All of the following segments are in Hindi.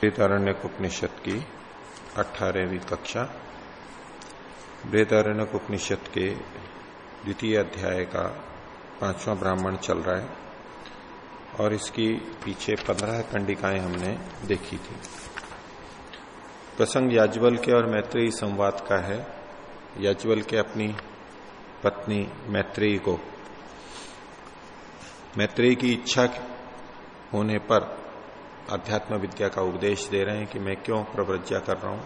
बृहदारण्य उपनिषद की अठारहवीं कक्षा बृहदारण्य उपनिषद के द्वितीय अध्याय का पांचवा ब्राह्मण चल रहा है और इसकी पीछे पंद्रह कंडिकाएँ हमने देखी थी। प्रसंग याज्वल के और मैत्रेयी संवाद का है। याज्वल के अपनी पत्नी मैत्रेयी को, मैत्रेयी की इच्छा होने पर अध्यात्म विद्या का उपदेश दे रहे हैं कि मैं क्यों प्रव्रज्ञा कर रहा हूँ?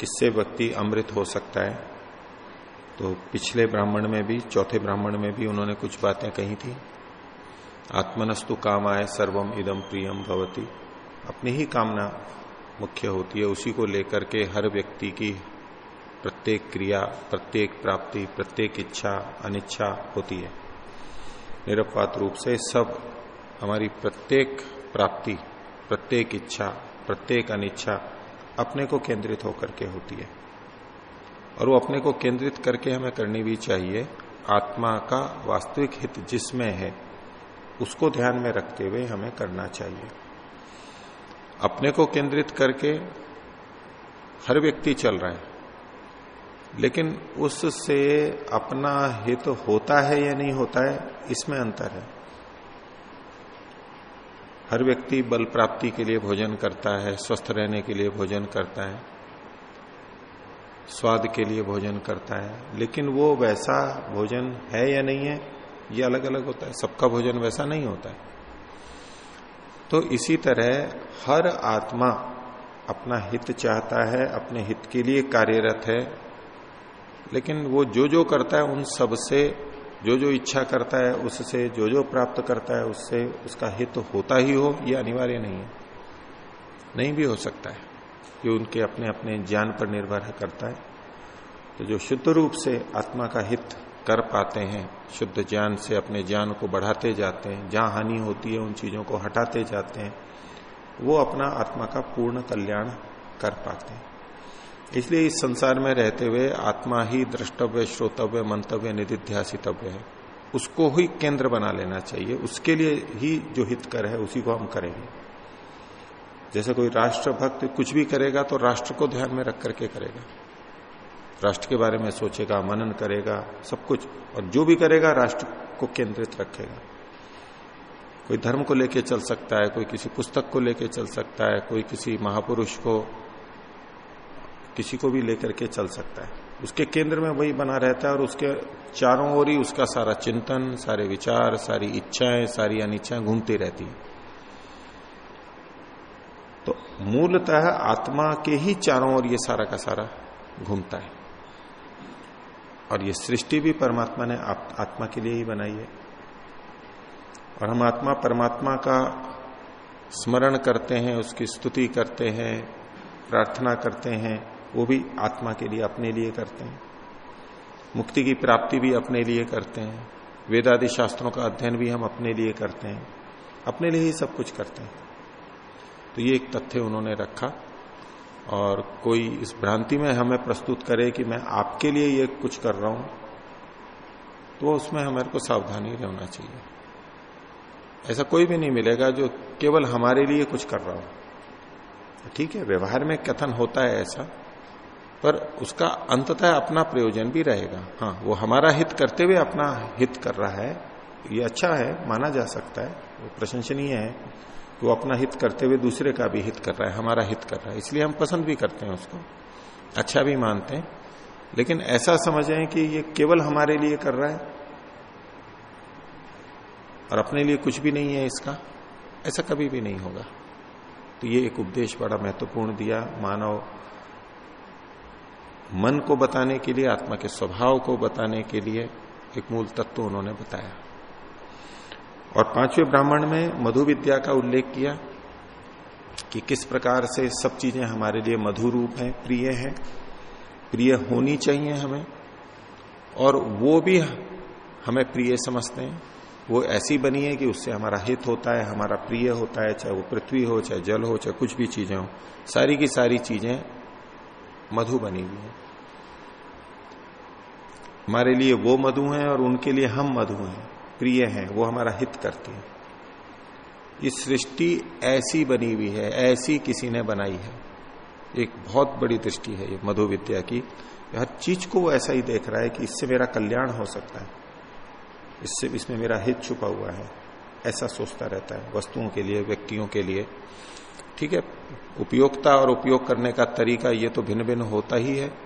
किससे व्यक्ति अमृत हो सकता है? तो पिछले ब्राह्मण में भी, चौथे ब्राह्मण में भी उन्होंने कुछ बातें कही थी। आत्मनस्तु काम आय सर्वम इदम प्रियम भवती। अपनी ही कामना मुख्य होती है, उसी को लेकर के हर व्यक्ति की प्रत्येक क्रिया, प्रत्येक प्राप्ति, प्रत्येक इच्छा, अनिच्छा होती है। निरपात रूप से सब, हमारी प्रत्येक प्राप्ति, प्रत्येक इच्छा, प्रत्येक अनिच्छा अपने को केंद्रित होकर के होती है। और वो अपने को केंद्रित करके हमें करनी भी चाहिए, आत्मा का वास्तविक हित जिसमें है, उसको ध्यान में रखते हुए हमें करना चाहिए। अपने को केंद्रित करके हर व्यक्ति चल रहा है, लेकिन उससे अपना हित होता है या नहीं होता है, इसमें अंतर है। हर व्यक्ति बल प्राप्ति के लिए भोजन करता है, स्वस्थ रहने के लिए भोजन करता है, स्वाद के लिए भोजन करता है। लेकिन वो वैसा भोजन है या नहीं है, ये अलग अलग होता है। सबका भोजन वैसा नहीं होता है। तो इसी तरह हर आत्मा अपना हित चाहता है, अपने हित के लिए कार्यरत है। लेकिन वो जो जो करता है, उन सबसे जो जो इच्छा करता है, उससे जो जो प्राप्त करता है, उससे उसका हित तो होता ही हो, ये अनिवार्य नहीं है। नहीं भी हो सकता है, ये उनके अपने अपने ज्ञान पर निर्भर करता है। तो जो शुद्ध रूप से आत्मा का हित कर पाते हैं, शुद्ध ज्ञान से अपने ज्ञान को बढ़ाते जाते हैं, जहाँ हानि होती है, उन चीज़ों को हटाते जाते हैं, वो अपना आत्मा का पूर्ण कल्याण कर पाते हैं। इसलिए इस संसार में रहते हुए आत्मा ही द्रष्टव्य, श्रोतव्य, मंतव्य, निधिध्यासितव्य है। उसको ही केंद्र बना लेना चाहिए। उसके लिए ही जो हित कर है, उसी को हम करेंगे। जैसे कोई राष्ट्र भक्त कुछ भी करेगा तो राष्ट्र को ध्यान में रख करके करेगा। राष्ट्र के बारे में सोचेगा, मनन करेगा, सब कुछ। और जो भी करेगा, राष्ट्र को केंद्रित रखेगा। कोई धर्म को लेके चल सकता है, कोई किसी पुस्तक को लेके चल सकता है, कोई किसी महापुरुष को किसी को भी लेकर के चल सकता है। उसके केंद्र में वही बना रहता है और उसके चारों ओर ही उसका सारा चिंतन, सारे विचार, सारी इच्छाएँ, सारी अनिच्छाएँ घूमती रहती है। तो मूलतः आत्मा के ही चारों ओर ये सारा का सारा घूमता है। और ये सृष्टि भी परमात्मा ने आत्मा के लिए ही बनाई है। और हम आत्मा, परमात्मा का स्मरण करते हैं, उसकी स्तुति करते हैं, प्रार्थना करते हैं वो भी आत्मा के लिए अपने लिए करते हैं। मुक्ति की प्राप्ति भी अपने लिए करते हैं। वेदादि शास्त्रों का अध्ययन भी हम अपने लिए करते हैं। अपने लिए ही सब कुछ करते हैं। तो ये एक तथ्य उन्होंने रखा। और कोई इस भ्रांति में हमें प्रस्तुत करे कि मैं आपके लिए ये कुछ कर रहा हूँ तो उसमें हमारे को सावधानी रहना चाहिए। ऐसा कोई भी नहीं मिलेगा जो केवल हमारे लिए कुछ कर रहा हो। ठीक है, व्यवहार में कथन होता है ऐसा पर उसका अंततः अपना प्रयोजन भी रहेगा। हाँ वो हमारा हित करते हुए अपना हित कर रहा है। ये अच्छा है, माना जा सकता है। वो प्रशंसनीय है वो अपना हित करते हुए दूसरे का भी हित कर रहा है, हमारा हित कर रहा है। इसलिए हम पसंद भी करते हैं उसको। अच्छा भी मानते हैं। लेकिन ऐसा समझें कि ये केवल हमारे लिए कर रहा है और अपने लिए कुछ भी नहीं है इसका। ऐसा कभी भी नहीं होगा। तो ये एक उपदेश बड़ा महत्वपूर्ण दिया, मानव मन को बताने के लिए, आत्मा के स्वभाव को बताने के लिए एक मूल तत्व उन्होंने बताया। और पाँचवें ब्राह्मण में मधु विद्या का उल्लेख किया कि किस प्रकार से सब चीज़ें हमारे लिए मधु रूप है, प्रिय है, प्रिय होनी चाहिए हमें, और वो भी हमें प्रिय समझते हैं। वो ऐसी बनी है कि उससे हमारा हित होता है, हमारा प्रिय होता है, चाहे वो पृथ्वी हो, चाहे जल हो, चाहे कुछ भी चीज़ें हो, सारी की सारी चीज़ें मधु बनी हुई है। हमारे लिए वो मधु हैं और उनके लिए हम मधु हैं। प्रिय हैं, वो हमारा हित करती है। ये सृष्टि ऐसी बनी हुई है, ऐसी किसी ने बनाई है। एक बहुत बड़ी दृष्टि है ये मधु विद्या की। हर चीज़ को वो ऐसा ही देख रहा है कि इससे मेरा कल्याण हो सकता है। इससे, इसमें मेरा हित छुपा हुआ है। ऐसा सोचता रहता है, वस्तुओं के लिए, व्यक्तियों के लिए। ठीक है, उपयोगता और उपयोग करने का तरीका ये तो भिन्न भिन्न होता ही है,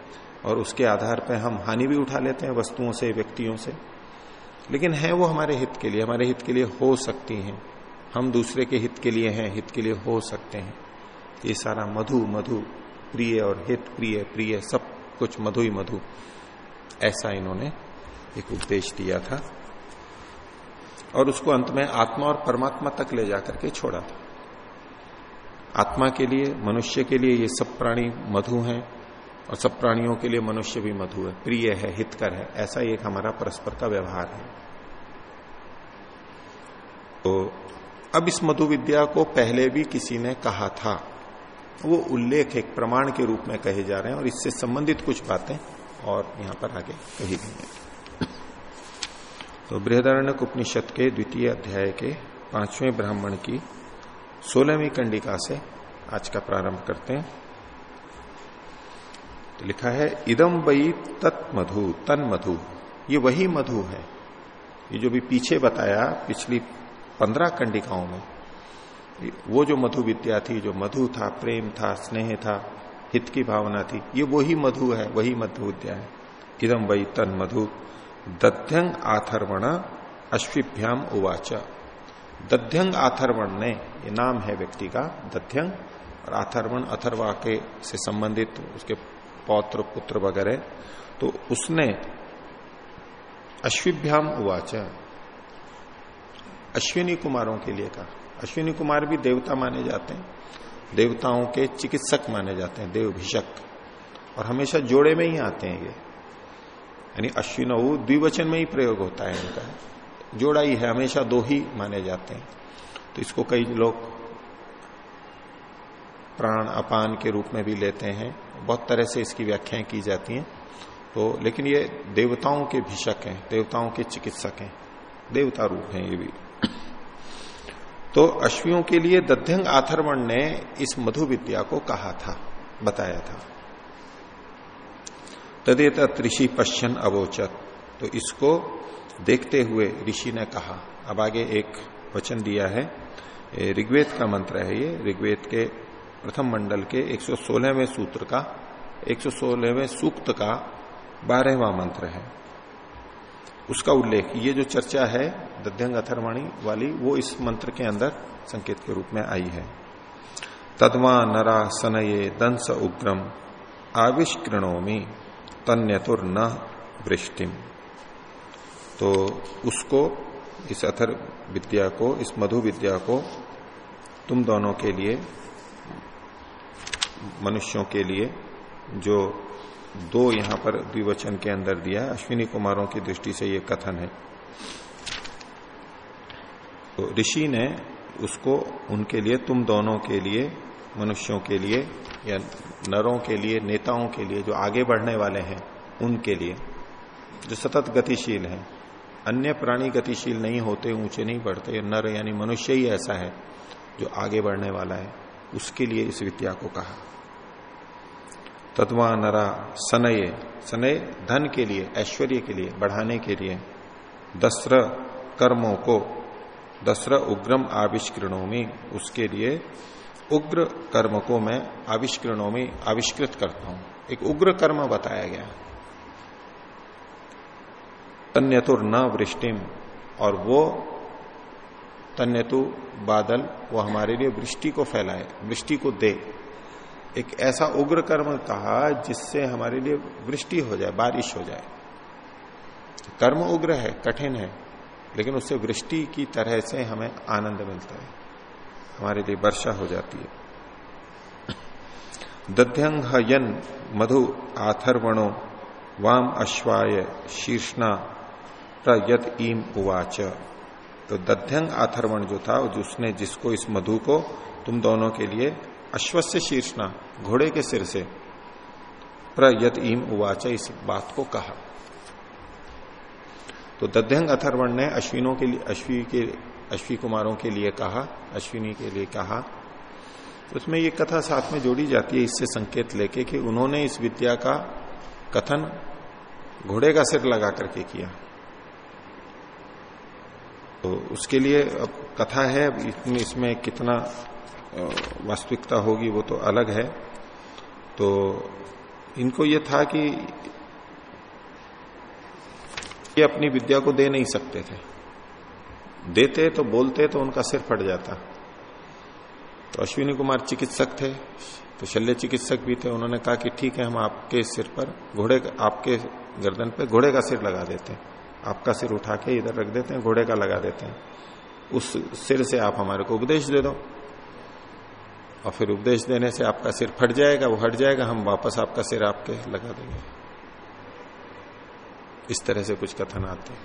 और उसके आधार पर हम हानि भी उठा लेते हैं वस्तुओं से, व्यक्तियों से। लेकिन है वो हमारे हित के लिए, हमारे हित के लिए हो सकती हैं। हम दूसरे के हित के लिए हैं, हित के लिए हो सकते हैं। ये सारा मधु मधु, प्रिय और हित, प्रिय प्रिय, सब कुछ मधु ही मधु। ऐसा इन्होंने एक उपदेश दिया था। और उसको अंत में आत्मा और परमात्मा तक ले जाकर के छोड़ा था। आत्मा के लिए, मनुष्य के लिए ये सब प्राणी मधु हैं और सब प्राणियों के लिए मनुष्य भी मधु है। प्रिय है, हितकर है, ऐसा एक हमारा परस्पर का व्यवहार है। तो अब इस मधु विद्या को पहले भी किसी ने कहा था। वो उल्लेख एक प्रमाण के रूप में कहे जा रहे हैं और इससे संबंधित कुछ बातें और यहाँ पर आगे कही गई हैं। तो बृहदारण्य उपनिषद के द्वितीय अध्याय के पाँचवें ब्राह्मण की सोलहवीं कंडिका से आज का प्रारंभ करते हैं। तो लिखा है इदम वही तत्मधु तन मधु ये वही मधु है। ये जो भी पीछे बताया पिछली पंद्रह कंडिकाओं में, वो जो मधु विद्या थी, जो मधु था, प्रेम था, स्नेह था, हित की भावना थी, ये वही मधु है, वही मधु विद्या है। इदम वही तन मधु दध्यंग आथर्वण अश्विभ्याम उवाच। दध्यंग आथर्वण ने ये नाम है व्यक्ति का दध्यंग और अथर्वण, अथर्वा के से संबंधित उसके पौत्र, पुत्र वगैरह। तो उसने अश्विभ्याम उवाच। अश्विनी कुमारों के लिए कहा। अश्विनी कुमार भी देवता माने जाते हैं। देवताओं के चिकित्सक माने जाते हैं, देवभिषक। और हमेशा जोड़े में ही आते हैं ये। यानी अश्विन द्विवचन में ही प्रयोग होता है इनका। जोड़ा ही है, हमेशा दो ही माने जाते हैं। तो इसको कई लोग प्राण अपान के रूप में भी लेते हैं। बहुत तरह से इसकी व्याख्याएँ की जाती हैं। तो लेकिन ये देवताओं के भिषक हैं, देवताओं के चिकित्सक हैं। देवता रूप हैं ये भी। तो अश्वियों के लिए दध्यंग आथर्वण ने इस मधु विद्या को कहा था, बताया था। तदेत ऋषि पश्चन अवोचत। तो इसको देखते हुए ऋषि ने कहा, अब आगे एक वचन दिया है। ऋग्वेद का मंत्र है ये। ऋग्वेद के प्रथम मंडल के 116वें सूत्र का 116वें सूक्त का बारहवा मंत्र है। उसका उल्लेख, ये जो चर्चा है दध्यंग अथर्वाणी वाली, वो इस मंत्र के अंदर संकेत के रूप में आई है। तदवा नरा सनये दंस उग्रम आविष्कृणोमी तन्यतुर न वृष्टिम। तो उसको इस अथर विद्या को, इस मधु विद्या को तुम दोनों के लिए, मनुष्यों के लिए, जो दो यहाँ पर द्विवचन के अंदर दिया, अश्विनी कुमारों की दृष्टि से ये कथन है। तो ऋषि ने उसको उनके लिए, तुम दोनों के लिए, मनुष्यों के लिए, या नरों के लिए, नेताओं के लिए, जो आगे बढ़ने वाले हैं, उनके लिए, जो सतत गतिशील है अन्य प्राणी गतिशील नहीं होते, ऊँचे नहीं बढ़ते, नर यानी मनुष्य ही ऐसा है जो आगे बढ़ने वाला है। उसके लिए इस विद्या को कहा। तत्वा नरा सनय सनय धन के लिए, ऐश्वर्य के लिए, बढ़ाने के लिए, दस्र कर्मों को, दस्र उग्रम आविष्करणों में, उसके लिए उग्र कर्म को मैं आविष्करणों में आविष्कृत करता हूँ। एक उग्र कर्म बताया गया। तन्यतुर न वृष्टिम और वो तन्यतु बादल, वो हमारे लिए वृष्टि को फैलाए, वृष्टि को दे। एक ऐसा उग्र कर्म कहा जिससे हमारे लिए वृष्टि हो जाए, बारिश हो जाए। कर्म उग्र है, कठिन है, लेकिन उससे वृष्टि की तरह से हमें आनंद मिलता है। हमारे लिए वर्षा हो जाती है। दध्यंग यन मधु आथर्वणो, वाम अश्वाय शीर्षणा प्रयत ईम उवाच। तो दध्यंग आथर्वण जो था उसने जिसको इस मधु को तुम दोनों के लिए अश्वस्य शीर्षणा घोड़े के सिर से प्रयत ईम उवाच इस बात को कहा। तो दध्यंग अथर्वण ने अश्विनों के लिए, अश्वी के, अश्वी कुमारों के लिए कहा, अश्विनी के लिए कहा। उसमें ये कथा साथ में जोड़ी जाती है, इससे संकेत लेके कि उन्होंने इस विद्या का कथन घोड़े का सिर लगा करके किया। तो उसके लिए अब कथा है इसमें कितना वास्तविकता होगी वो तो अलग है। तो इनको ये था कि ये अपनी विद्या को दे नहीं सकते थे। देते तो बोलते तो उनका सिर फट जाता। तो अश्विनी कुमार चिकित्सक थे तो शल्य चिकित्सक भी थे, उन्होंने कहा कि ठीक है, हम आपके सिर पर घोड़े, आपके गर्दन पे घोड़े का सिर लगा देते। हैं आपका सिर उठा के इधर रख देते हैं, घोड़े का लगा देते हैं। उस सिर से आप हमारे को उपदेश दे दो। और फिर उपदेश देने से आपका सिर फट जाएगा, वो हट जाएगा, हम वापस आपका सिर आपके लगा देंगे। इस तरह से कुछ कथन आते हैं।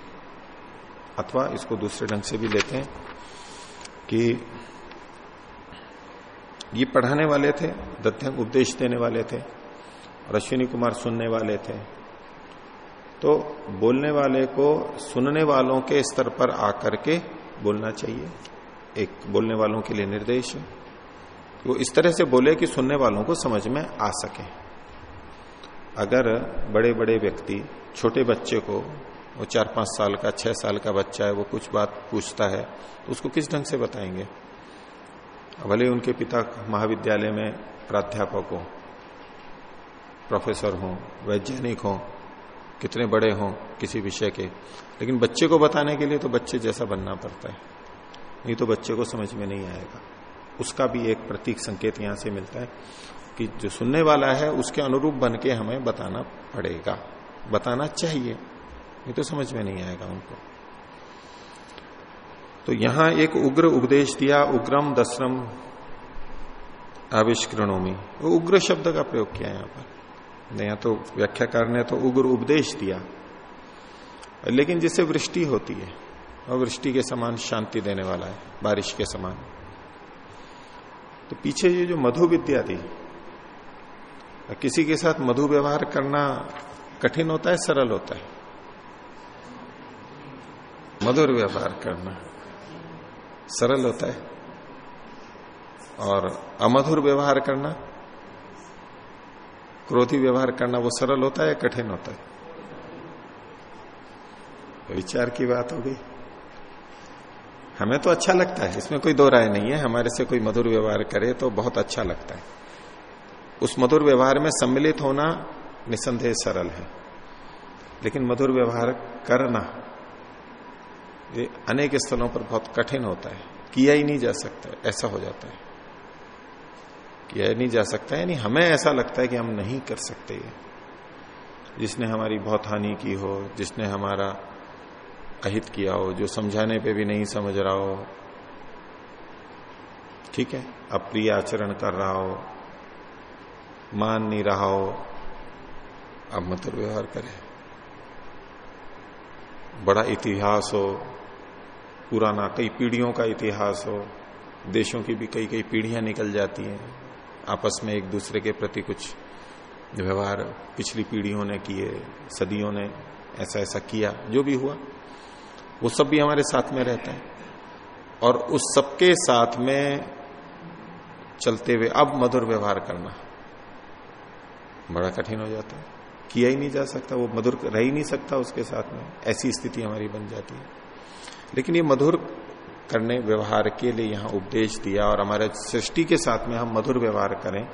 अथवा इसको दूसरे ढंग से भी लेते हैं कि ये पढ़ाने वाले थे दत्यंग उपदेश देने वाले थे, और अश्विनी कुमार सुनने वाले थे। तो बोलने वाले को, सुनने वालों के स्तर पर आकर के बोलना चाहिए। एक बोलने वालों के लिए निर्देश। वो इस तरह से बोले कि सुनने वालों को समझ में आ सके। अगर बड़े बड़े व्यक्ति, छोटे बच्चे को, वो चार पाँच साल का, छह साल का बच्चा है, वो कुछ बात पूछता है तो उसको किस ढंग से बताएँगे? भले उनके पिता महाविद्यालय में प्राध्यापक हो, प्रोफेसर हो, वैज्ञानिक हो कितने बड़े हों किसी विषय के। लेकिन बच्चे को बताने के लिए तो बच्चे जैसा बनना पड़ता है। नहीं तो बच्चे को समझ में नहीं आएगा। उसका भी एक प्रतीक संकेत यहाँ से मिलता है कि जो सुनने वाला है, उसके अनुरूप बन के हमें बताना पड़ेगा। बताना चाहिए। नहीं तो समझ में नहीं आएगा उनको। तो यहाँ एक उग्र उपदेश दिया, उग्रम दसरम आविष्करणों वो उग्र शब्द का प्रयोग किया यहाँ पर। या तो व्याख्याकार ने तो उग्र उपदेश दिया। लेकिन जिससे वृष्टि होती है और वृष्टि के समान शांति देने वाला है, बारिश के समान। तो पीछे ये जो मधु विद्या थी, किसी के साथ मधु व्यवहार करना कठिन होता है, सरल होता है? मधुर व्यवहार करना सरल होता है? और अमधुर व्यवहार करना क्रोधी व्यवहार करना वो सरल होता है या कठिन होता है? विचार की बात हो गई। हमें तो अच्छा लगता है, इसमें कोई दो राय नहीं है। हमारे से कोई मधुर व्यवहार करे तो बहुत अच्छा लगता है। उस मधुर व्यवहार में सम्मिलित होना निसंदेह सरल है। लेकिन मधुर व्यवहार करना, ये अनेक स्थलों पर बहुत कठिन होता है। किया ही नहीं जा सकता, ऐसा हो जाता है। किया नहीं जा सकता यानी हमें ऐसा लगता है कि हम नहीं कर सकते जिसने हमारी बहुत हानि की हो, जिसने हमारा अहित किया हो, जो समझाने पे भी नहीं समझ रहा हो, ठीक है? अप्रिय आचरण कर रहा हो, मान नहीं रहा हो, अब मत व्यवहार करे। बड़ा इतिहास हो, पुराना, कई पीढ़ियों का इतिहास हो, देशों की भी कई कई पीढ़ियाँ निकल जाती हैं। आपस में एक दूसरे के प्रति कुछ व्यवहार पिछली पीढ़ियों ने किए, सदियों ने ऐसा ऐसा किया, जो भी हुआ, वो सब भी हमारे साथ में रहता है। और उस सबके साथ में चलते हुए अब मधुर व्यवहार करना बड़ा कठिन हो जाता है। किया ही नहीं जा सकता, वो मधुर रह ही नहीं सकता उसके साथ में। ऐसी स्थिति हमारी बन जाती है। लेकिन ये मधुर करने व्यवहार के लिए यहाँ उपदेश दिया और हमारे सृष्टि के साथ में हम मधुर व्यवहार करें,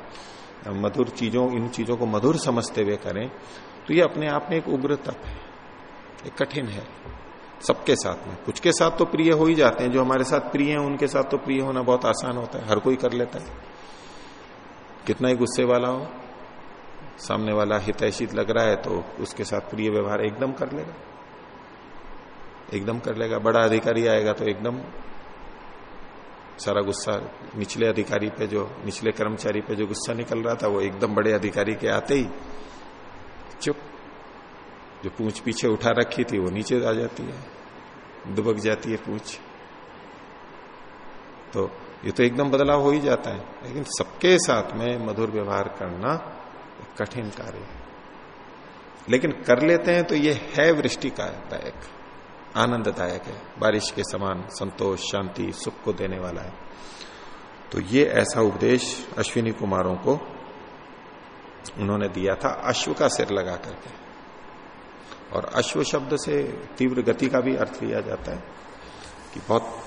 मधुर चीज़ों, इन चीज़ों को मधुर समझते हुए करें तो ये अपने आप में एक उग्र तप है, एक कठिन है, सबके साथ में। कुछ के साथ तो प्रिय हो ही जाते हैं, जो हमारे साथ प्रिय हैं, उनके साथ तो प्रिय होना बहुत आसान होता है, हर कोई कर लेता है। कितना ही गुस्से वाला हो, सामने वाला हितैषित लग रहा है तो उसके साथ प्रिय व्यवहार एकदम कर लेगा। एकदम कर लेगा, बड़ा अधिकारी आएगा तो एकदम सारा गुस्सा निचले अधिकारी पे जो, निचले कर्मचारी पे जो गुस्सा निकल रहा था, वो एकदम बड़े अधिकारी के आते ही चुप, जो पूछ पीछे उठा रखी थी, वो नीचे आ जाती है, दुबक जाती है पूछ। तो ये तो एकदम बदलाव हो ही जाता है, लेकिन सबके साथ में मधुर व्यवहार करना कठिन कार्य है। लेकिन कर लेते हैं तो ये है वृष्टि का दायक आनंददायक है। बारिश के समान संतोष, शांति, सुख को देने वाला है। तो ये ऐसा उपदेश अश्विनी कुमारों को उन्होंने दिया था, अश्व का सिर लगा करके। और अश्व शब्द से तीव्र गति का भी अर्थ लिया जाता है कि बहुत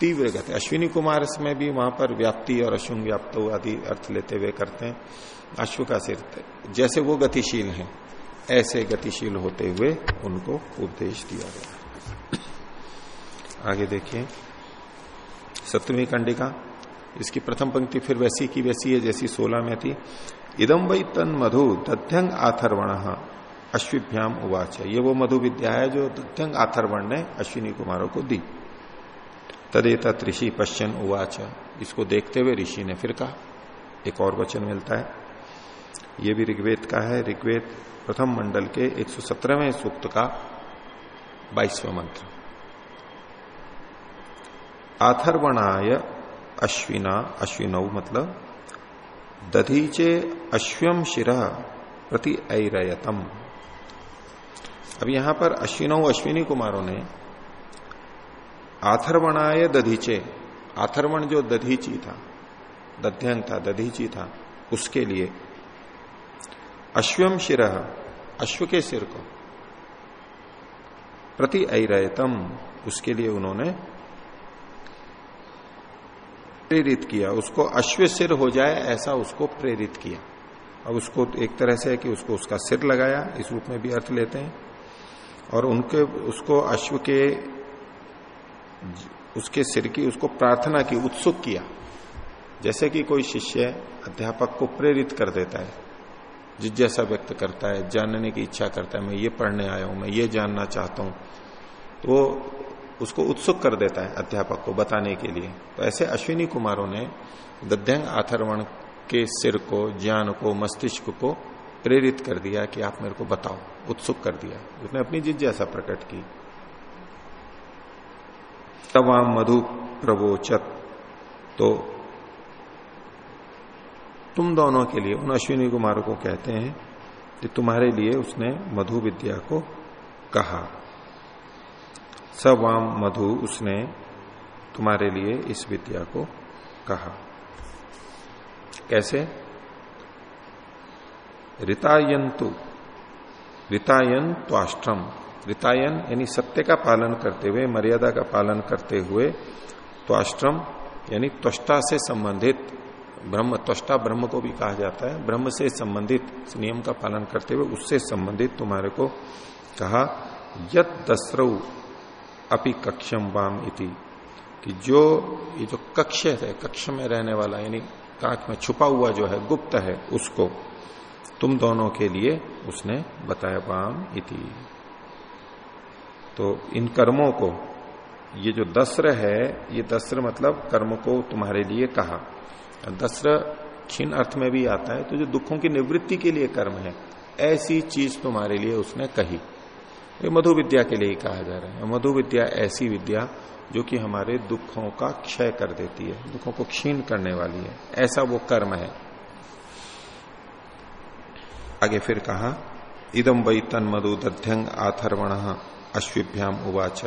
तीव्र गति। अश्विनी कुमार में भी वहाँ पर व्याप्ति और अश्विन व्याप्त आदि अर्थ लेते हुए करते हैं। अश्व का सिर, जैसे वो गतिशील हैं ऐसे गतिशील होते हुए उनको उपदेश दिया गया। आगे देखिए, सप्तमी कंडिका, इसकी प्रथम पंक्ति फिर वैसी की वैसी है जैसी सोलह में थी। इदम वही तन मधु दध्यंग आथर्वण, अश्विभ्याम उवाच। ये वो मधु विद्या है जो दध्यंग आथर्वण ने अश्विनी कुमारों को दी। तदेत ऋषि पश्चन उवाच। इसको देखते हुए ऋषि ने फिर कहा, एक और वचन मिलता है। ये भी ऋग्वेद का है। ऋग्वेद प्रथम मंडल के 117वें सूक्त का बाईसवें मंत्र। आथर्वणाय अश्विना, अश्विनौ मतलब दधीचे अश्वम शिर प्रति ऐरयतम। अब यहाँ पर अश्विनौ, अश्विनी कुमारों ने आथर्वणाय दधीचे, आथर्वण जो दधीची था, दध्यंग था, दधीची था, उसके लिए अश्वम शिर, अश्व के सिर को। प्रति ऐरयतम, उसके लिए उन्होंने प्रेरित किया। उसको अश्व सिर हो जाए, ऐसा उसको प्रेरित किया। अब उसको एक तरह से है कि उसको उसका सिर लगाया, इस रूप में भी अर्थ लेते हैं। और उनके, उसको अश्व के, उसके सिर की, उसको प्रार्थना की, उत्सुक किया। जैसे कि कोई शिष्य अध्यापक को प्रेरित कर देता है। जिज्ञासा व्यक्त करता है, जानने की इच्छा करता है, मैं ये पढ़ने आया हूँ, मैं ये जानना चाहता हूँ। तो वो उसको उत्सुक कर देता है अध्यापक को बताने के लिए। तो ऐसे अश्विनी कुमारों ने दध्यंग आथर्वण के सिर को, ज्ञान को, मस्तिष्क को प्रेरित कर दिया कि आप मेरे को बताओ। उत्सुक कर दिया। उसने अपनी जिज्ञासा प्रकट की। तवाम मधु प्रवोचत तो तुम दोनों के लिए, उन अश्विनी कुमारों को कहते हैं कि तुम्हारे लिए उसने मधु विद्या को कहा। सवाम मधु उसने तुम्हारे लिए इस विद्या को कहा। कैसे? रितायंतु। रितायन त्वाष्ट्रम रितायन यानी सत्य का पालन करते हुए, मर्यादा का पालन करते हुए त्वाष्ट्रम यानी त्वष्टा से संबंधित ब्रह्म त्वष्टा ब्रह्म को भी कहा जाता है। ब्रह्म से संबंधित नियम का पालन करते हुए उससे संबंधित तुम्हारे को कहा यद दसरऊ अपि कक्षम वाम इति। कि जो, ये जो कक्ष है, कक्ष में रहने वाला, यानी कांच में छुपा हुआ जो है, गुप्त है, उसको तुम दोनों के लिए उसने बताया वाम इति। तो इन कर्मों को, ये जो दस्र है, ये दस्र मतलब कर्म को तुम्हारे लिए कहा। दसरा क्षीण अर्थ में भी आता है तो जो दुखों की निवृत्ति के लिए कर्म है, ऐसी चीज़ तुम्हारे लिए उसने कही। ये मधु विद्या के लिए ही कहा जा रहा है। मधु विद्या ऐसी विद्या जो कि हमारे दुखों का क्षय कर देती है, दुखों को क्षीण करने वाली है। ऐसा वो कर्म है। आगे फिर कहा इदम वही तन मधु दध्यंग आथर्वण, अश्विभ्याम उवाच।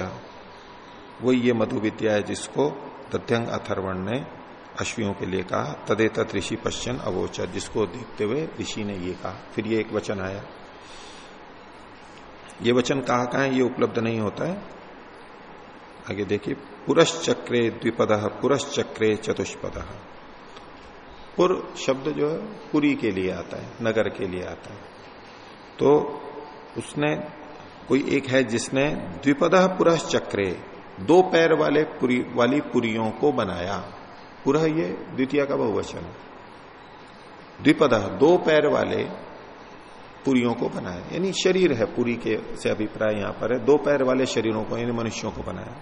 वो ये मधु विद्या है जिसको दध्यंग अथर्वण ने अश्वियों के लिए कहा तदे तत् ऋषि पश्चन अवोचर जिसको देखते हुए ऋषि ने ये कहा। फिर ये एक वचन आया। ये वचन कहा कहा ये उपलब्ध नहीं होता है। आगे देखिए, पुरश्चक्रे द्विपद, पुरश्चक्रे चतुष्पद। पुर शब्द जो है, पुरी के लिए आता है, नगर के लिए आता है। तो उसने, कोई एक है जिसने द्विपद, पुरश्चक्रे, दो पैर वाले पुरी, वाली पुरियों को बनाया। पुरह ये द्वितीय का बहुवचन। द्विपद, दो पैर वाले पुरियों को बनाया। यानी शरीर है पुरी के से अभिप्राय यहाँ पर है। दो पैर वाले शरीरों को, यानी मनुष्यों को बनाया।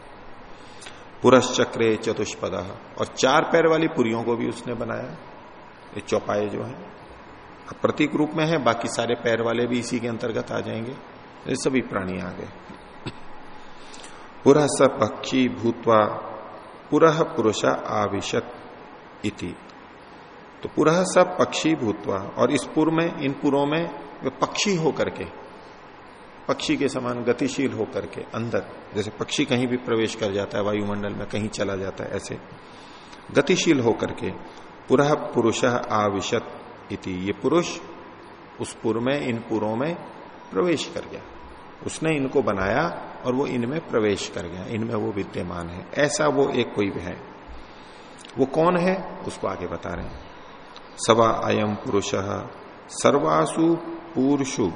पुरश्चक्रे चतुष्पद, और चार पैर वाली पुरियों को भी उसने बनाया। ये चौपाए जो है प्रतीक रूप में है, बाकी सारे पैर वाले भी इसी के अंतर्गत आ जाएँगे। ये सभी प्राणी आ गए पुरह स पक्षी भूतवा पुरह पुरुष आविशत इति। तो पुरह सब पक्षी भूतवा, और इस पुर में, इन पुरों में वे पक्षी होकर के, पक्षी के समान गतिशील होकर के, अंदर, जैसे पक्षी कहीं भी प्रवेश कर जाता है, वायुमंडल में कहीं चला जाता है, ऐसे, गतिशील होकर के पुरह पुरुष आविशत इति। ये पुरुष उस पुर में, इन पुरों में प्रवेश कर गया। उसने इनको बनाया और वो इनमें प्रवेश कर गया, इनमें वो विद्यमान है। ऐसा वो एक कोई है। वो कौन है? उसको आगे बता रहे हैं। सवा अयम पुरुष, सर्वासु पुरुषु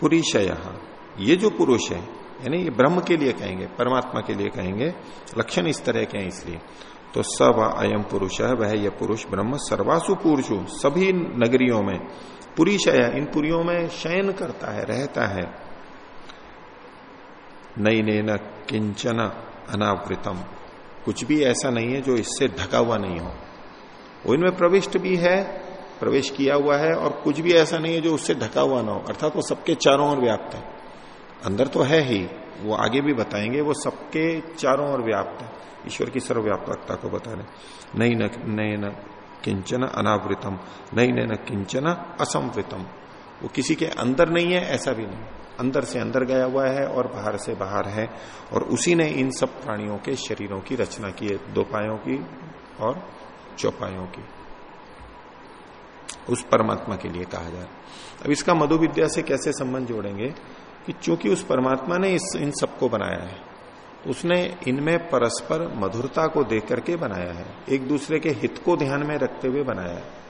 पुरीशय ये जो पुरुष है, यानी ये ब्रह्म के लिए कहेंगे, परमात्मा के लिए कहेंगे, लक्षण इस तरह के हैं इसलिए। तो सब अयम पुरुष, वह यह पुरुष ब्रह्म, सर्वासु पुरुषु, सभी नगरियों में पुरी शय इन पुरियों में शयन करता है, रहता है। नई न, किंचन अनावृतम। कुछ भी ऐसा नहीं है जो इससे ढका हुआ नहीं हो। वो इनमें प्रविष्ट भी है, प्रवेश किया हुआ है, और कुछ भी ऐसा नहीं है जो उससे ढका हुआ ना हो। अर्थात वो सबके चारों ओर व्याप्त है। अंदर तो है ही, वो आगे भी बताएँगे, वो सबके चारों ओर व्याप्त है। ईश्वर की सर्वव्यापकता को बता रहे नई न न, किंचन अनावृतम नई न, किंचन असंवृतम। वो किसी के अंदर नहीं है, ऐसा भी नहीं। अंदर से अंदर गया हुआ है और बाहर से बाहर है और उसी ने इन सब प्राणियों के शरीरों की रचना की है, दो पायों की और चौपायों की। उस परमात्मा के लिए कहा जाए। अब इसका मधु विद्या से कैसे संबंध जोड़ेंगे कि चूँकि उस परमात्मा ने इस, इन सबको बनाया है उसने इनमें परस्पर मधुरता को देख करके बनाया है, एक दूसरे के हित को ध्यान में रखते हुए बनाया है।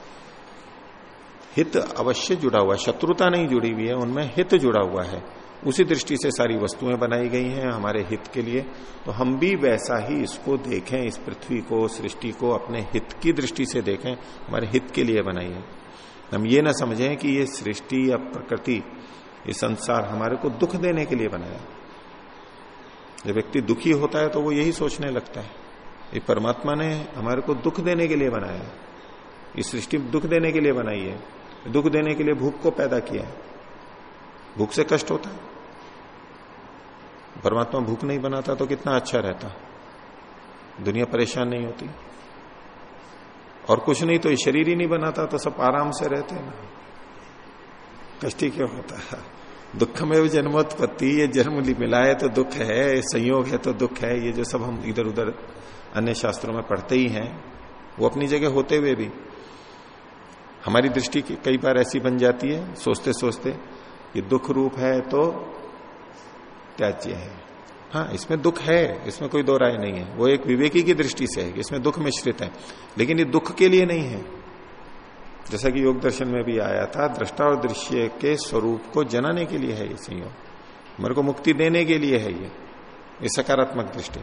हित अवश्य जुड़ा हुआ शत्रुता नहीं जुड़ी हुई है, उनमें हित जुड़ा हुआ है। उसी दृष्टि से सारी वस्तुएँ बनाई गई हैं हमारे हित के लिए। तो हम भी वैसा ही इसको देखें, इस पृथ्वी को, सृष्टि को अपने हित की दृष्टि से देखें, हमारे हित के लिए बनाई है हम ये ना समझें कि ये सृष्टि या प्रकृति, ये संसार हमारे को दुख देने के लिए बनाया। जब व्यक्ति दुखी होता है तो वो यही सोचने लगता है, ये परमात्मा ने हमारे को दुख देने के लिए बनाया है। इस सृष्टि दुख देने के लिए बनाई है। दुख देने के लिए भूख को पैदा किया है। भूख से कष्ट होता है। परमात्मा भूख नहीं बनाता तो कितना अच्छा रहता। दुनिया परेशान नहीं होती। और कुछ नहीं तो शरीर ही नहीं बनाता तो सब आराम से रहते ना। कष्ट क्यों होता है? दुख में भी जन्मोत्पत्ति, ये जन्म मिला है तो दुख है संयोग है तो दुख है, ये जो सब हम इधर उधर अन्य शास्त्रों में पढ़ते ही हैं, वो अपनी जगह होते हुए भी हमारी दृष्टि कई बार ऐसी बन जाती है सोचते सोचते ये दुख रूप है तो त्याज्य है। हाँ इसमें दुख है, इसमें कोई दो राय नहीं है। वो एक विवेकी की दृष्टि से है इसमें दुख मिश्रित है, लेकिन ये दुख के लिए नहीं है। जैसा कि योग दर्शन में भी आया था, दृष्टा और दृश्य के स्वरूप को जनाने के लिए है ये संयोग। मेरे को मुक्ति देने के लिए है ये। ये सकारात्मक दृष्टि।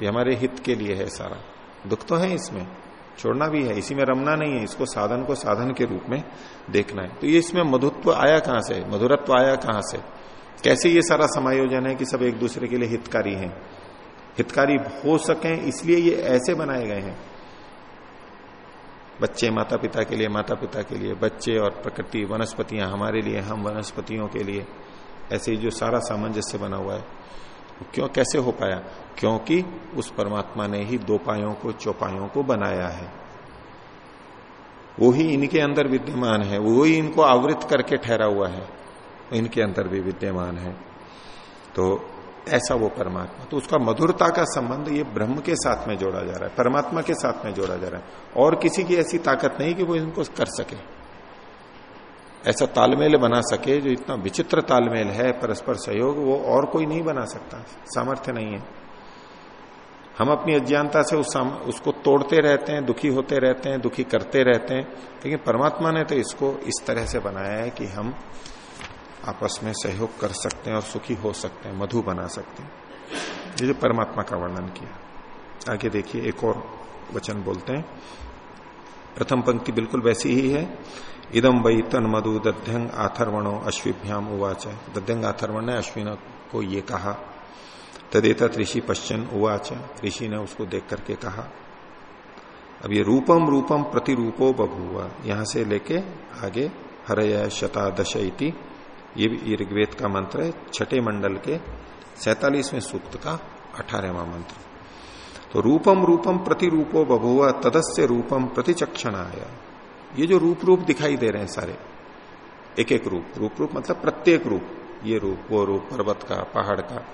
ये हमारे हित के लिए है सारा। दुख तो है इसमें। छोड़ना भी है, इसी में रमना नहीं है, इसको साधन को साधन के रूप में देखना है। तो ये इसमें मधुत्व आया कहाँ से? मधुरत्व आया कहाँ से? कैसे ये सारा समायोजन है कि सब एक दूसरे के लिए हितकारी हैं? हितकारी हो सके, इसलिए ये ऐसे बनाए गए हैं। बच्चे माता पिता के लिए माता पिता के लिए, बच्चे और प्रकृति, वनस्पतियाँ हमारे लिए, हम वनस्पतियों के लिए, ऐसे जो सारा सामंजस्य बना हुआ है। क्यों, कैसे हो पाया? क्योंकि उस परमात्मा ने ही दो पायों को, चौपायों को बनाया है। वो ही इनके अंदर विद्यमान है। वो ही इनको आवृत करके ठहरा हुआ है। इनके अंदर भी विद्यमान है। तो ऐसा वो परमात्मा। तो उसका मधुरता का संबंध ये ब्रह्म के साथ में जोड़ा जा रहा है, परमात्मा के साथ में जोड़ा जा रहा है। और किसी की ऐसी ताकत नहीं कि वो इनको कर सके। ऐसा तालमेल बना सके जो इतना विचित्र तालमेल है, परस्पर सहयोग, वो और कोई नहीं बना सकता। सामर्थ्य नहीं है। हम अपनी अज्ञानता से उस उसको तोड़ते रहते हैं, दुखी होते रहते हैं, दुखी करते रहते हैं, लेकिन परमात्मा ने तो इसको इस तरह से बनाया है कि हम आपस में सहयोग कर सकते हैं और सुखी हो सकते हैं, मधु बना सकते हैं। ये जो परमात्मा का वर्णन किया। आगे देखिए, एक और वचन बोलते हैं। प्रथम पंक्ति बिल्कुल वैसी ही है। इदम वही तन मधु दध्यंग आथर्वणो अश्विभ्याम उवाच। दध्यंग अथर्वण ने अश्विन को ये कहा। तदेत ऋषि पश्चन उवाच। ऋषि ने उसको देख करके कहा, अब ये रूपम रूपम प्रतिरूपो बभुआ यहाँ से लेके आगे हरय शतादश इति। ये ऋग्वेद का मंत्र है। छठे मंडल के सैतालीसवें सूक्त का अठारहवा मंत्र। तो रूपम रूपम प्रतिरूपो बभुआ तदस्य रूपम प्रतिचक्षण आया ये जो रूप रूप दिखाई दे रहे हैं सारे एक एक रूप रूप रूप मतलब प्रत्येक रूप, ये रूप, वो रूप, पर्वत का, पहाड़ का,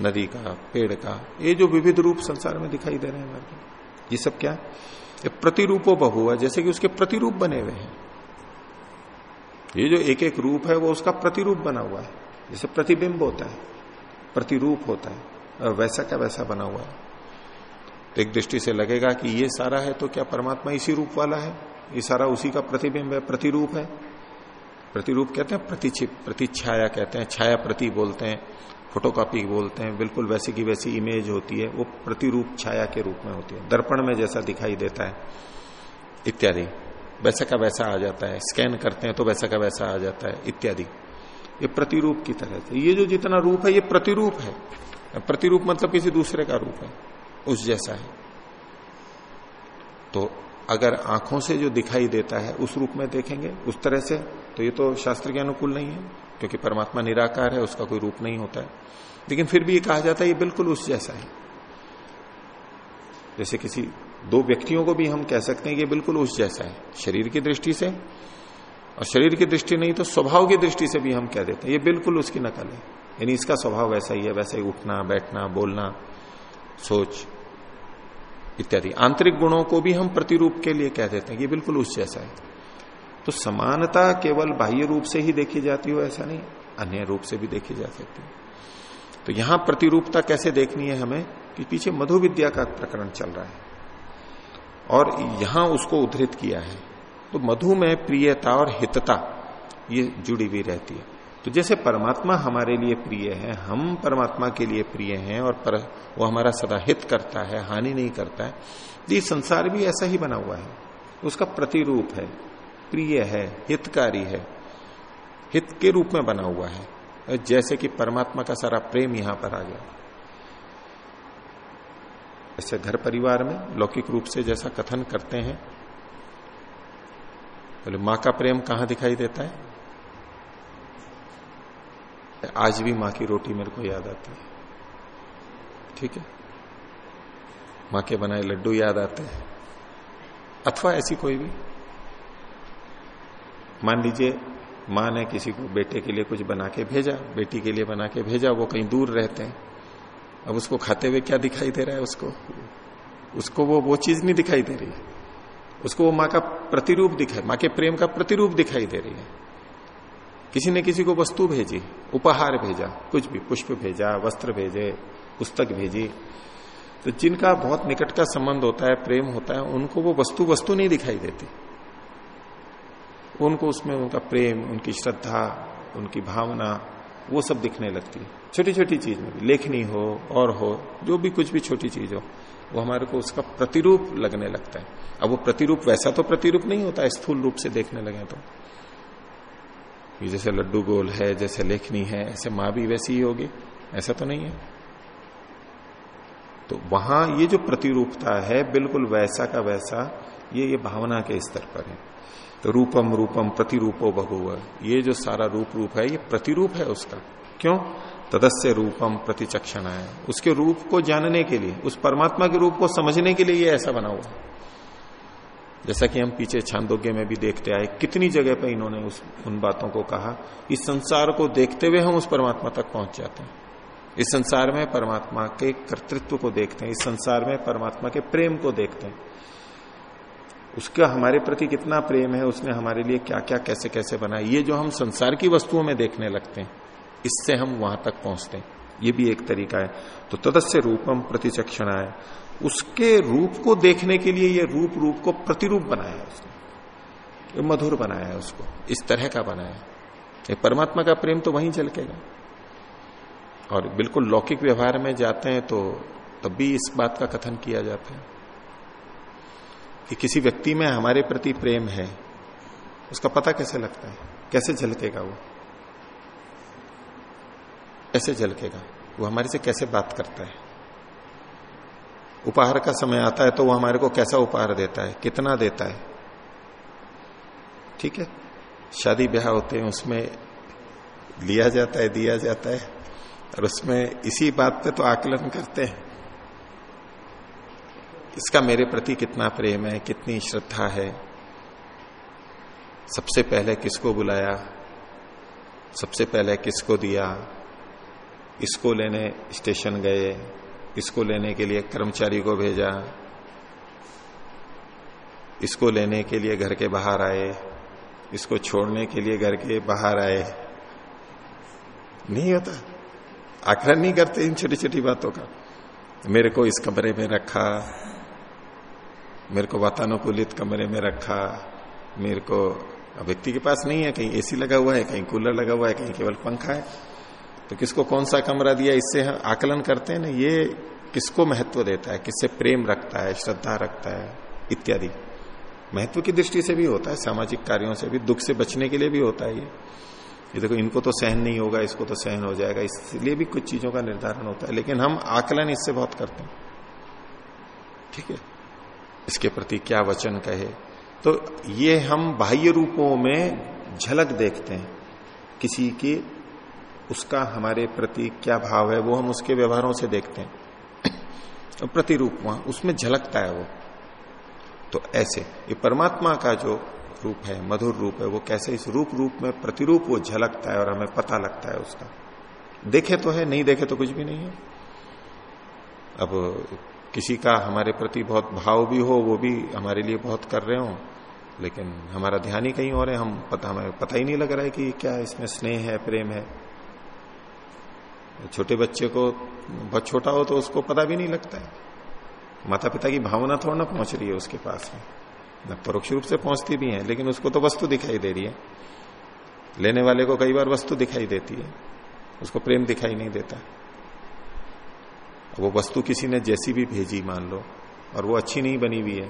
नदी का, पेड़ का, ये जो विविध रूप संसार में दिखाई दे रहे हैं हमारे ये सब क्या? ये प्रतिरूपो बहुआ जैसे कि उसके प्रतिरूप बने हुए हैं। ये जो एक एक रूप है, वो उसका प्रतिरूप बना हुआ है, जैसे प्रतिबिंब होता है, प्रतिरूप होता है वैसा क्या वैसा बना हुआ है। तो एक दृष्टि से लगेगा कि ये सारा है तो क्या परमात्मा इसी रूप वाला है? ये सारा उसी का प्रतिबिंब है, प्रतिरूप है। प्रतिरूप कहते हैं प्रतिछिप प्रतिछाया कहते हैं छाया प्रति बोलते हैं, फोटोकॉपी बोलते हैं, बिल्कुल वैसी की वैसी इमेज होती है, वो प्रतिरूप छाया के रूप में होती है। दर्पण में जैसा दिखाई देता है, इत्यादि। वैसा का वैसा आ जाता है, स्कैन करते हैं तो वैसा का वैसा आ जाता है, इत्यादि। ये प्रतिरूप की तरह से, ये जो जितना रूप है, ये प्रतिरूप है। प्रतिरूप मतलब किसी दूसरे का रूप है, उस जैसा है। तो अगर आँखों से जो दिखाई देता है, उस रूप में देखेंगे, उस तरह से तो ये तो शास्त्र के अनुकूल नहीं है, क्योंकि परमात्मा निराकार है, उसका कोई रूप नहीं होता है। लेकिन फिर भी ये कहा जाता है, ये बिल्कुल उस जैसा है। जैसे किसी दो व्यक्तियों को भी हम कह सकते हैं कि बिल्कुल उस जैसा है, शरीर की दृष्टि से, और शरीर की दृष्टि नहीं तो स्वभाव की दृष्टि से भी हम कह देते हैं, ये बिल्कुल उसकी नकल है। यानी इसका स्वभाव वैसा ही है, वैसे ही उठना, बैठना, बोलना, सोच। इत्यादि। आंतरिक गुणों को भी हम प्रतिरूप के लिए कह देते हैं, ये बिल्कुल उस जैसा है। तो समानता केवल बाह्य रूप से ही देखी जाती हो, ऐसा नहीं, अन्य रूप से भी देखी जा सकती है। तो यहाँ प्रतिरूपता कैसे देखनी है हमें? कि पीछे मधु विद्या का प्रकरण चल रहा है। और यहाँ उसको उद्धृत किया है। तो मधु में प्रियता और हितता, ये जुड़ी हुई रहती है। तो जैसे परमात्मा हमारे लिए प्रिय है हम परमात्मा के लिए प्रिय हैं और पर, वो हमारा सदा हित करता है हानि नहीं करता है तो ये संसार भी ऐसा ही बना हुआ है। उसका प्रतिरूप है प्रिय है हितकारी है हित के रूप में बना हुआ है। जैसे कि परमात्मा का सारा प्रेम यहाँ पर आ गया। जैसे घर परिवार में लौकिक रूप से जैसा कथन करते हैं बोले तो माँ का प्रेम कहाँ दिखाई देता है? आज भी माँ की रोटी मेरे को याद आती है। ठीक है? माँ के बनाए लड्डू याद आते हैं। अथवा ऐसी कोई भी। मान लीजिए, माँ ने किसी को बेटे के लिए कुछ बना के भेजा, बेटी के लिए बना के भेजा, वो कहीं दूर रहते हैं। अब उसको खाते हुए क्या दिखाई दे रहा है उसको? उसको वो वो चीज़ नहीं दिखाई दे रही है। उसको वो माँ का प्रतिरूप दिखाई, माँ के प्रेम का प्रतिरूप दिखाई दे रही है। किसी ने किसी को वस्तु भेजी, उपहार भेजा, कुछ भी, पुष्प भेजा, वस्त्र भेजे, पुस्तक भेजी तो जिनका बहुत निकट का संबंध होता है, प्रेम होता है, उनको वो वस्तु वस्तु नहीं दिखाई देती। उनको उसमें उनका प्रेम, उनकी श्रद्धा, उनकी भावना, वो सब दिखने लगती है। छोटी छोटी चीज़ में भी, लेखनी हो, और हो, जो भी कुछ भी छोटी चीज़ हो, वो हमारे को उसका प्रतिरूप लगने लगता है। अब वो प्रतिरूप वैसा तो प्रतिरूप नहीं होता, स्थूल रूप से देखने लगे तो। ये जैसे लड्डू गोल है, जैसे लेखनी है, ऐसे माँ भी वैसी ही होगी। ऐसा तो नहीं है। तो वहाँ ये जो प्रतिरूपता है, बिल्कुल वैसा का वैसा, ये ये भावना के स्तर पर है। तो रूपम रूपम प्रतिरूपो बहु ये जो सारा रूप रूप है, ये प्रतिरूप है उसका। क्यों? तदस्य रूपम प्रतिचक्षण है उसके रूप को जानने के लिए, उस परमात्मा के रूप को समझने के लिए ये ऐसा बना हुआ जैसा कि हम पीछे छांदोग्य में भी देखते आए, कितनी जगह पर इन्होंने उस, उन बातों को कहा। इस संसार को देखते हुए हम उस परमात्मा तक पहुँच जाते हैं। इस संसार में परमात्मा के कर्तृत्व को देखते हैं, इस संसार में परमात्मा के प्रेम को देखते हैं। उसका हमारे प्रति कितना प्रेम है, उसने हमारे लिए क्या क्या कैसे कैसे बनाया ये जो हम संसार की वस्तुओं में देखने लगते हैं, इससे हम वहाँ तक पहुँचते हैं। ये भी एक तरीका है। तो तदस्य रूपम प्रतिचक्षण है उसके रूप को देखने के लिए ये रूप रूप को प्रतिरूप बनाया है उसने। ये मधुर बनाया है उसको। इस तरह का बनाया है। परमात्मा का प्रेम तो वहीं झलकेगा। और बिल्कुल लौकिक व्यवहार में जाते हैं तो तब भी इस बात का कथन किया जाता है कि किसी व्यक्ति में हमारे प्रति प्रेम है, उसका पता कैसे लगता है? कैसे झलकेगा वो? कैसे झलकेगा। वो हमारे से कैसे बात करता है? उपहार का समय आता है तो वो हमारे को कैसा उपहार देता है? कितना देता है? ठीक है? शादी ब्याह होते हैं, उसमें लिया जाता है, दिया जाता है, और उसमें इसी बात पे तो आकलन करते हैं। इसका मेरे प्रति कितना प्रेम है, कितनी श्रद्धा है। सबसे पहले किसको बुलाया? सबसे पहले किसको दिया? इसको लेने स्टेशन गए इसको लेने के लिए कर्मचारी को भेजा। इसको लेने के लिए घर के बाहर आए। इसको छोड़ने के लिए घर के बाहर आए। नहीं होता। आकलन नहीं करते इन छोटी छोटी बातों का। मेरे को इस कमरे में रखा। मेरे को वातानुकूलित कमरे में रखा। मेरे को व्यक्ति के पास नहीं है, कहीं एसी लगा हुआ है, कहीं कूलर लगा हुआ है, कहीं केवल पंखा है। तो किसको कौन सा कमरा दिया? इससे हम आकलन करते हैं ना, ये किसको महत्व देता है? किससे प्रेम रखता है? श्रद्धा रखता है? इत्यादि। महत्व की दृष्टि से भी होता है, सामाजिक कार्यों से भी, दुख से बचने के लिए भी होता है ये। ये देखो, इनको तो सहन नहीं होगा, इसको तो सहन हो जाएगा, इसलिए भी कुछ चीज़ों का निर्धारण होता है। लेकिन हम आकलन इससे बहुत करते हैं। ठीक है? इसके प्रति क्या वचन कहे? तो ये हम बाह्य रूपों में झलक देखते हैं, किसी की उसका हमारे प्रति क्या भाव है, वो हम उसके व्यवहारों से देखते हैं। प्रतिरूप वहाँ, उसमें झलकता है वो। तो ऐसे, ये परमात्मा का जो रूप है, मधुर रूप है, वो कैसे इस रूप रूप में प्रतिरूप वो झलकता है और हमें पता लगता है उसका। देखे तो है, नहीं देखे तो कुछ भी नहीं है। अब किसी का हमारे प्रति बहुत भाव भी हो, वो भी हमारे लिए बहुत कर रहे हो, लेकिन हमारा ध्यान ही कहीं और है, हम पता, हमें पता ही नहीं लग रहा है कि क्या इसमें स्नेह है, प्रेम है। छोटे बच्चे को बहुत छोटा हो तो उसको पता भी नहीं लगता है। माता पिता की भावना थोड़ा ना पहुँच रही है उसके पास में। न परोक्ष रूप से पहुँचती भी है, लेकिन उसको तो वस्तु दिखाई दे रही है। लेने वाले को कई बार वस्तु दिखाई देती है। उसको प्रेम दिखाई नहीं देता। वो वस्तु किसी ने जैसी भी भेजी, मान लो, और वो अच्छी नहीं बनी हुई है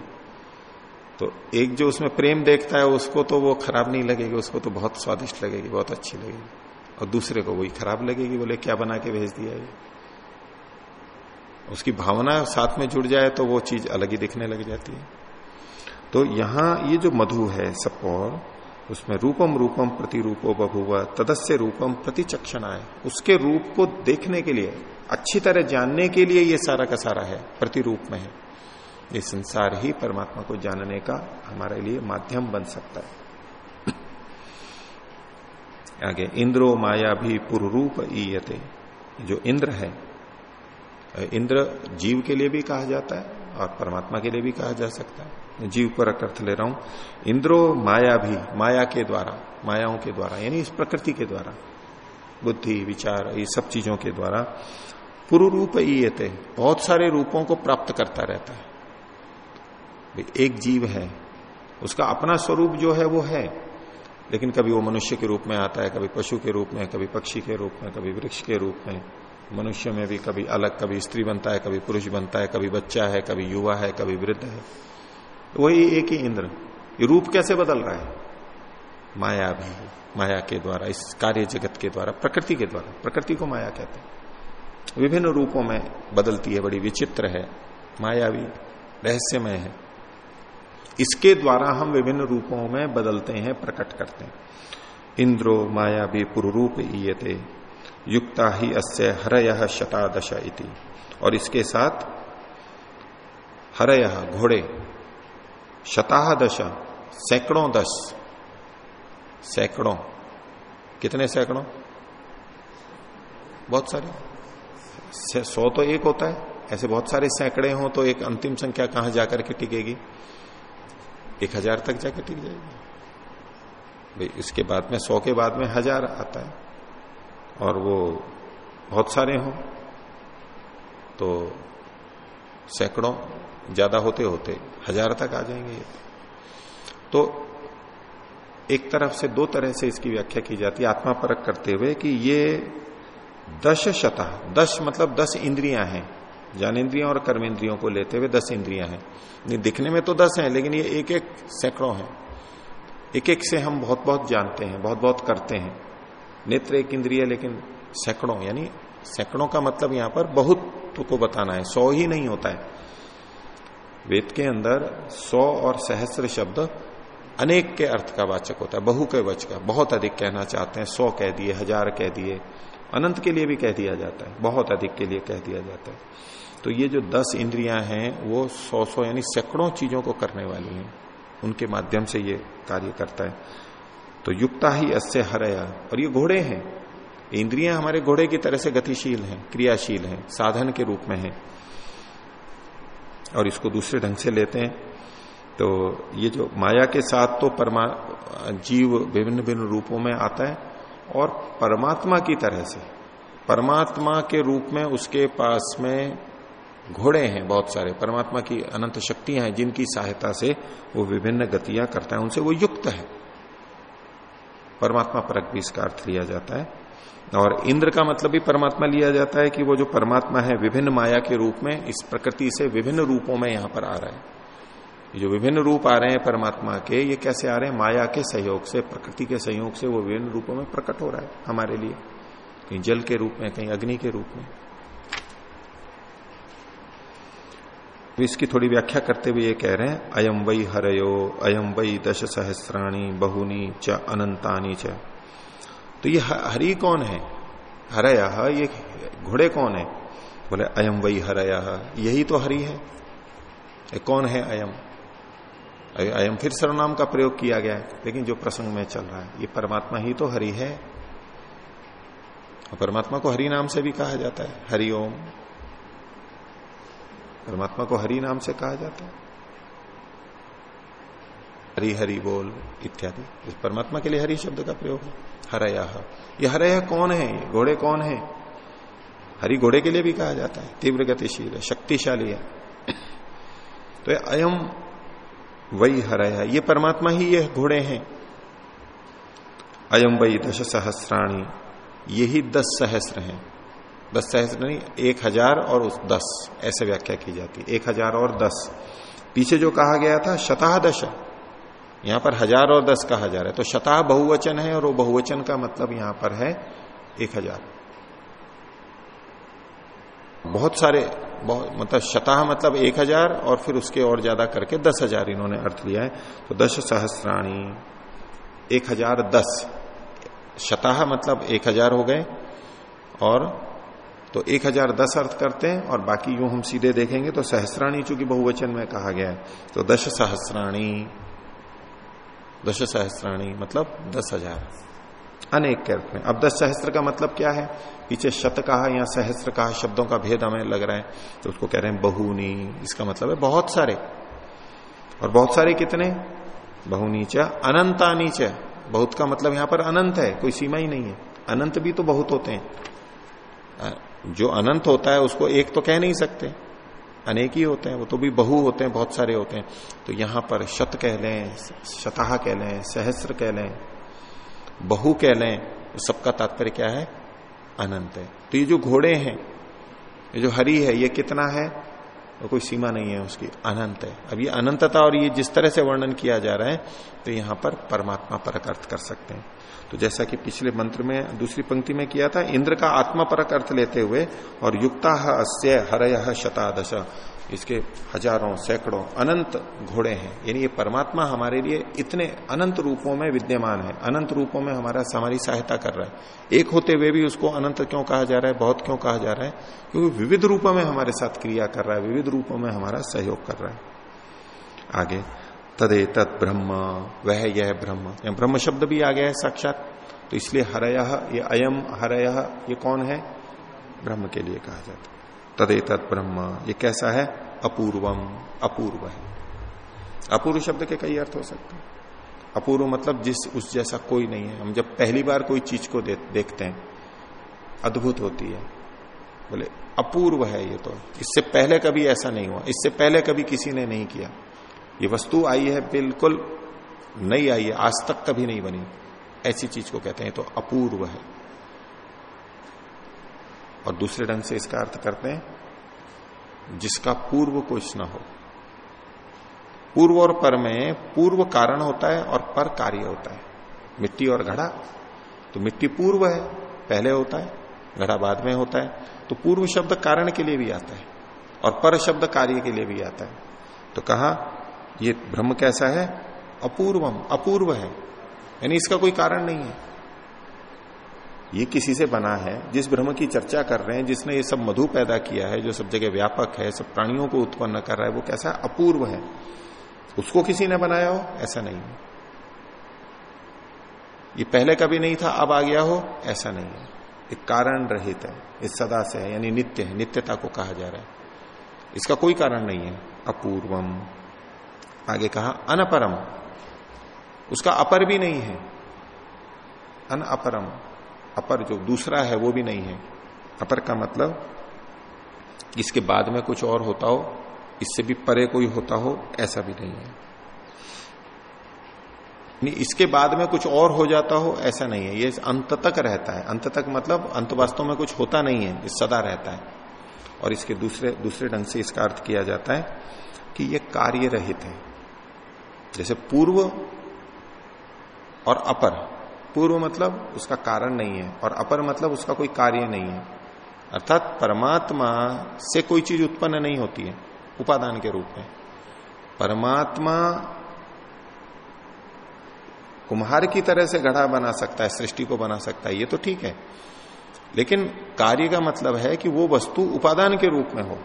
तो एक जो उसमें प्रेम देखता है, उसको तो वो खराब नहीं लगेगी, उसको तो बहुत स्वादिष्ट लगेगी, बहुत अच्छी लगेगी। और दूसरे को वही खराब लगेगी, बोले, क्या बना के भेज दिया ये? उसकी भावना साथ में जुड़ जाए तो वो चीज़ अलग ही दिखने लग जाती है। तो यहाँ ये जो मधु है सपोर उसमें रूपम रूपम प्रतिरूपो बभुआ तदस्य रूपम प्रतिचक्षण आए उसके रूप को देखने के लिए, अच्छी तरह जानने के लिए ये सारा का सारा है, प्रतिरूप में है। ये संसार ही परमात्मा को जानने का हमारे लिए माध्यम बन सकता है। आगे, इंद्रो माया भी पुरूप ईयते। जो इंद्र है, इंद्र जीव के लिए भी कहा जाता है और परमात्मा के लिए भी कहा जा सकता है। जीव पर अर्थ ले रहा हूँ। इंद्रो माया भी, माया के द्वारा, मायाओं के द्वारा, यानी इस प्रकृति के द्वारा, बुद्धि, विचार, ये सब चीज़ों के द्वारा पुरु रूप ईयते। बहुत सारे रूपों को प्राप्त करता रहता है। एक जीव है, उसका अपना स्वरूप जो है वो है। लेकिन कभी वो मनुष्य के रूप में आता है, कभी पशु के रूप में, कभी पक्षी के रूप में, कभी वृक्ष के रूप में। मनुष्य में भी कभी अलग, कभी स्त्री बनता है, कभी पुरुष बनता है, कभी बच्चा है, कभी युवा है, कभी वृद्ध है। तो वही एक ही इंद्र। ये रूप कैसे बदल रहा है? माया भी माया के द्वारा, इस कार्य जगत के द्वारा, प्रकृति के द्वारा। प्रकृति को माया कहते हैं। विभिन्न रूपों में बदलती है, बड़ी विचित्र है। माया भी रहस्यमय है। इसके द्वारा हम विभिन्न रूपों में बदलते हैं, प्रकट करते हैं। इंद्रो माया भी पुरूप ईयते, युक्ता ही अस्य हरय शतादश इति। और इसके साथ हरय घोड़े शताह दशा सैकड़ों दस, सैकड़ों, कितने सैकड़ों? बहुत सारे। सौ तो एक होता है, ऐसे बहुत सारे सैकड़े हो तो एक अंतिम संख्या कहाँ जाकर के टिकेगी? एक हज़ार तक जाकर टिक जाएगी। भाई, इसके बाद में, सौ के बाद में हज़ार आता है। और वो बहुत सारे हों। तो सैकड़ों, ज़्यादा होते होते हज़ार तक आ जाएँगे ये। तो एक तरफ़ से दो तरह से इसकी व्याख्या की जाती है, आत्मा परक करते हुए कि ये दश शता दश मतलब दस इंद्रियाँ हैं। ज्ञानेन्द्रियों और कर्मेंद्रियों को लेते हुए दस इंद्रियाँ हैं। दिखने में तो दस हैं, लेकिन ये एक एक सैकड़ों हैं। एक एक से हम बहुत बहुत जानते हैं बहुत बहुत करते हैं। नेत्र एक इंद्रिय लेकिन सैकड़ों, यानी सैकड़ों का मतलब यहाँ पर बहुत को बताना है, सौ ही नहीं होता है। वेद के अंदर सौ और सहस्र शब्द अनेक के अर्थ का वाचक होता है, बहु के वच का। बहुत अधिक कहना चाहते हैं, सौ कह दिए, हज़ार कह दिए, अनंत के लिए भी कह दिया जाता है, बहुत अधिक के लिए कह दिया जाता है। तो ये जो दस इंद्रियाँ हैं, वो सौ सौ यानी सैकड़ों चीज़ों को करने वाली हैं। उनके माध्यम से ये कार्य करता है। तो युक्ता ही अस्य हरया। और ये घोड़े हैं। इंद्रियाँ हमारे घोड़े की तरह से गतिशील हैं, क्रियाशील हैं, साधन के रूप में हैं। और इसको दूसरे ढंग से लेते हैं। तो ये जो माया के साथ तो परमा, जीव विभिन्न विभिन्न रूपों में आता है और परमात्मा की तरह से। परमात्मा के रूप में उसके पास में घोड़े हैं बहुत सारे, परमात्मा की अनंत शक्तियाँ हैं, जिनकी सहायता से वो विभिन्न गतियाँ करता है, उनसे वो युक्त है। परमात्मा परक भी इसका अर्थ लिया जाता है। और इंद्र का मतलब भी परमात्मा लिया जाता है कि वो जो परमात्मा है, विभिन्न माया के रूप में, इस प्रकृति से विभिन्न रूपों में यहाँ पर आ रहा है। जो विभिन्न रूप आ रहे हैं परमात्मा के, ये कैसे आ रहे हैं? माया के सहयोग से, प्रकृति के सहयोग से वो विभिन्न रूपों में प्रकट हो रहा है हमारे लिए। कहीं जल के रूप में, कहीं अग्नि के रूप में। तो इसकी थोड़ी व्याख्या करते हुए ये कह रहे हैं अयम वही हरयो अयम वही दश सहस्राणी बहुनी च अनंतानी च। तो ये हरि कौन है? हरया, ये घोड़े कौन है? बोले अयम वही हरया, यही तो हरि है। ये कौन है अयम अयम फिर सर्वनाम का प्रयोग किया गया है, लेकिन जो प्रसंग में चल रहा है, ये परमात्मा ही तो हरि है। और परमात्मा को हरि नाम से भी कहा जाता है, हरिओम। परमात्मा को हरि नाम से कहा जाता है। हरि हरि बोल, इत्यादि। इस परमात्मा के लिए हरि शब्द का प्रयोग है। हरया। ये हरया कौन है? घोड़े कौन है? हरि घोड़े के लिए भी कहा जाता है। तीव्र गतिशील है शक्तिशाली है। तो अयम वही हरया। ये परमात्मा ही ये घोड़े हैं। अयम वही दश सहस्राणी यही दस सहस्र हैं। दस सहस्र नहीं, एक हज़ार और उस दस, ऐसे व्याख्या की जाती है। एक हज़ार और दस। पीछे जो कहा गया था, शताह दश। यहाँ पर हज़ार और दस का हज़ार है। तो शता बहुवचन है और वो बहुवचन का मतलब यहाँ पर है एक हज़ार। बहुत सारे, बहुत मतलब शताह मतलब एक हज़ार और फिर उसके और ज़्यादा करके दस हज़ार इन्होंने अर्थ लिया है। तो दस सहस्राणी, एक हज़ार दस। शताह मतलब एक हज़ार हो गए और तो एक हज़ार दस अर्थ करते हैं और बाकी यूँ हम सीधे देखेंगे तो सहस्राणी चूँकि बहुवचन में कहा गया है तो दश सहस्राणी। दश सहस्राणी मतलब दस हज़ार। अनेक के अर्थ में। अब दस सहस्त्र का मतलब क्या है? पीछे शत कहा या सहस्त्र कहा शब्दों का भेद हमें लग रहा है तो उसको कह रहे हैं बहुनी। इसका मतलब है बहुत सारे। और बहुत सारे कितने? बहुनी च, अनंतानी च। बहुत का मतलब यहाँ पर अनंत है, कोई सीमा ही नहीं है। अनंत भी तो बहुत होते हैं। जो अनंत होता है उसको एक तो कह नहीं सकते। अनेक ही होते हैं, वो तो भी बहु होते हैं, बहुत सारे होते हैं। तो यहाँ पर शत कह लें, शताह कह लें सहस्त्र कह लें, बहु कह लें सबका तात्पर्य क्या है? अनंत है। तो ये जो घोड़े हैं, ये जो हरी है, ये कितना है? तो कोई सीमा नहीं है उसकी। अनंत है। अब ये अनंतता और ये जिस तरह से वर्णन किया जा रहा है तो यहाँ पर परमात्मा परक अर्थ कर सकते हैं। तो जैसा कि पिछले मंत्र में, दूसरी पंक्ति में किया था, इंद्र का आत्मा परक अर्थ लेते हुए, और युक्ता अस्य हरय शतादश। इसके हज़ारों, सैकड़ों अनंत घोड़े हैं। यानी ये परमात्मा हमारे लिए इतने अनंत रूपों में विद्यमान है। अनंत रूपों में हमारा हमारी सहायता कर रहा है। एक होते हुए भी उसको अनंत क्यों कहा जा रहा है, बहुत क्यों कहा जा रहा है? क्योंकि विविध रूपों में हमारे साथ क्रिया कर रहा है, विविध रूपों में हमारा सहयोग कर रहा है। आगे तदे तत् ब्रह्म वह यह ब्रह्म। ब्रह्म शब्द भी आ गया है साक्षात। तो इसलिए हरय ये अयम हरय ये कौन है? ब्रह्म के लिए कहा जाता तदे तत् ब्रह्म ये कैसा है? अपूर्वम अपूर्व है। अपूर्व शब्द के कई अर्थ हो सकते हैं। अपूर्व मतलब जिस उस जैसा कोई नहीं है। हम जब पहली बार कोई चीज़ को दे, देखते हैं अद्भुत होती है। बोले अपूर्व है ये तो। इससे पहले कभी ऐसा नहीं हुआ। इससे पहले कभी किसी ने नहीं किया। ये वस्तु आई है, बिल्कुल नई आई है, आज तक कभी नहीं बनी। ऐसी चीज़ को कहते हैं तो अपूर्व है। और दूसरे ढंग से इसका अर्थ करते हैं, जिसका पूर्व कुछ ना हो। पूर्व और पर में पूर्व कारण होता है और पर कार्य होता है। मिट्टी और घड़ा तो मिट्टी पूर्व है, पहले होता है, घड़ा बाद में होता है तो पूर्व शब्द कारण के लिए भी आता है, और पर शब्द कार्य के लिए भी आता है। तो कहा ये ब्रह्म कैसा है? अपूर्वम, अपूर्व है। यानी इसका कोई कारण नहीं है। ये किसी से बना है, जिस ब्रह्म की चर्चा कर रहे हैं, जिसने ये सब मधु पैदा किया है, जो सब जगह व्यापक है, सब प्राणियों को उत्पन्न कर रहा है, वो कैसा अपूर्व है? उसको किसी ने बनाया हो? ऐसा नहीं है। ये पहले कभी नहीं था, अब आ गया हो? ऐसा नहीं है। एक कारण रहित है इस सदा से है, यानी नित्य है, नित्यता को कहा जा रहा है। इसका कोई कारण नहीं है। अपूर्वम। आगे कहा, अनपरम। उसका अपर भी नहीं है। अन अपरम अपर जो दूसरा है, वो भी नहीं है। अपर का मतलब इसके बाद में कुछ और होता हो, इससे भी परे कोई होता हो, ऐसा भी नहीं है। नहीं इसके बाद में कुछ और हो जाता हो, ऐसा नहीं है। ये अंत तक रहता है। अंत तक मतलब अंत वास्तव में कुछ होता नहीं है सदा रहता है। और इसके दूसरे दूसरे ढंग से इसका अर्थ किया जाता है कि ये कार्य रहित है। जैसे पूर्व और अपर। पूर्व मतलब उसका कारण नहीं है और अपर मतलब उसका कोई कार्य नहीं है। अर्थात परमात्मा से कोई चीज़ उत्पन्न नहीं होती है, उपादान के रूप में। परमात्मा कुम्हार की तरह से गढ़ा बना सकता है, सृष्टि को बना सकता है, ये तो ठीक है। लेकिन कार्य का मतलब है कि वो वस्तु उपादान के रूप में हो,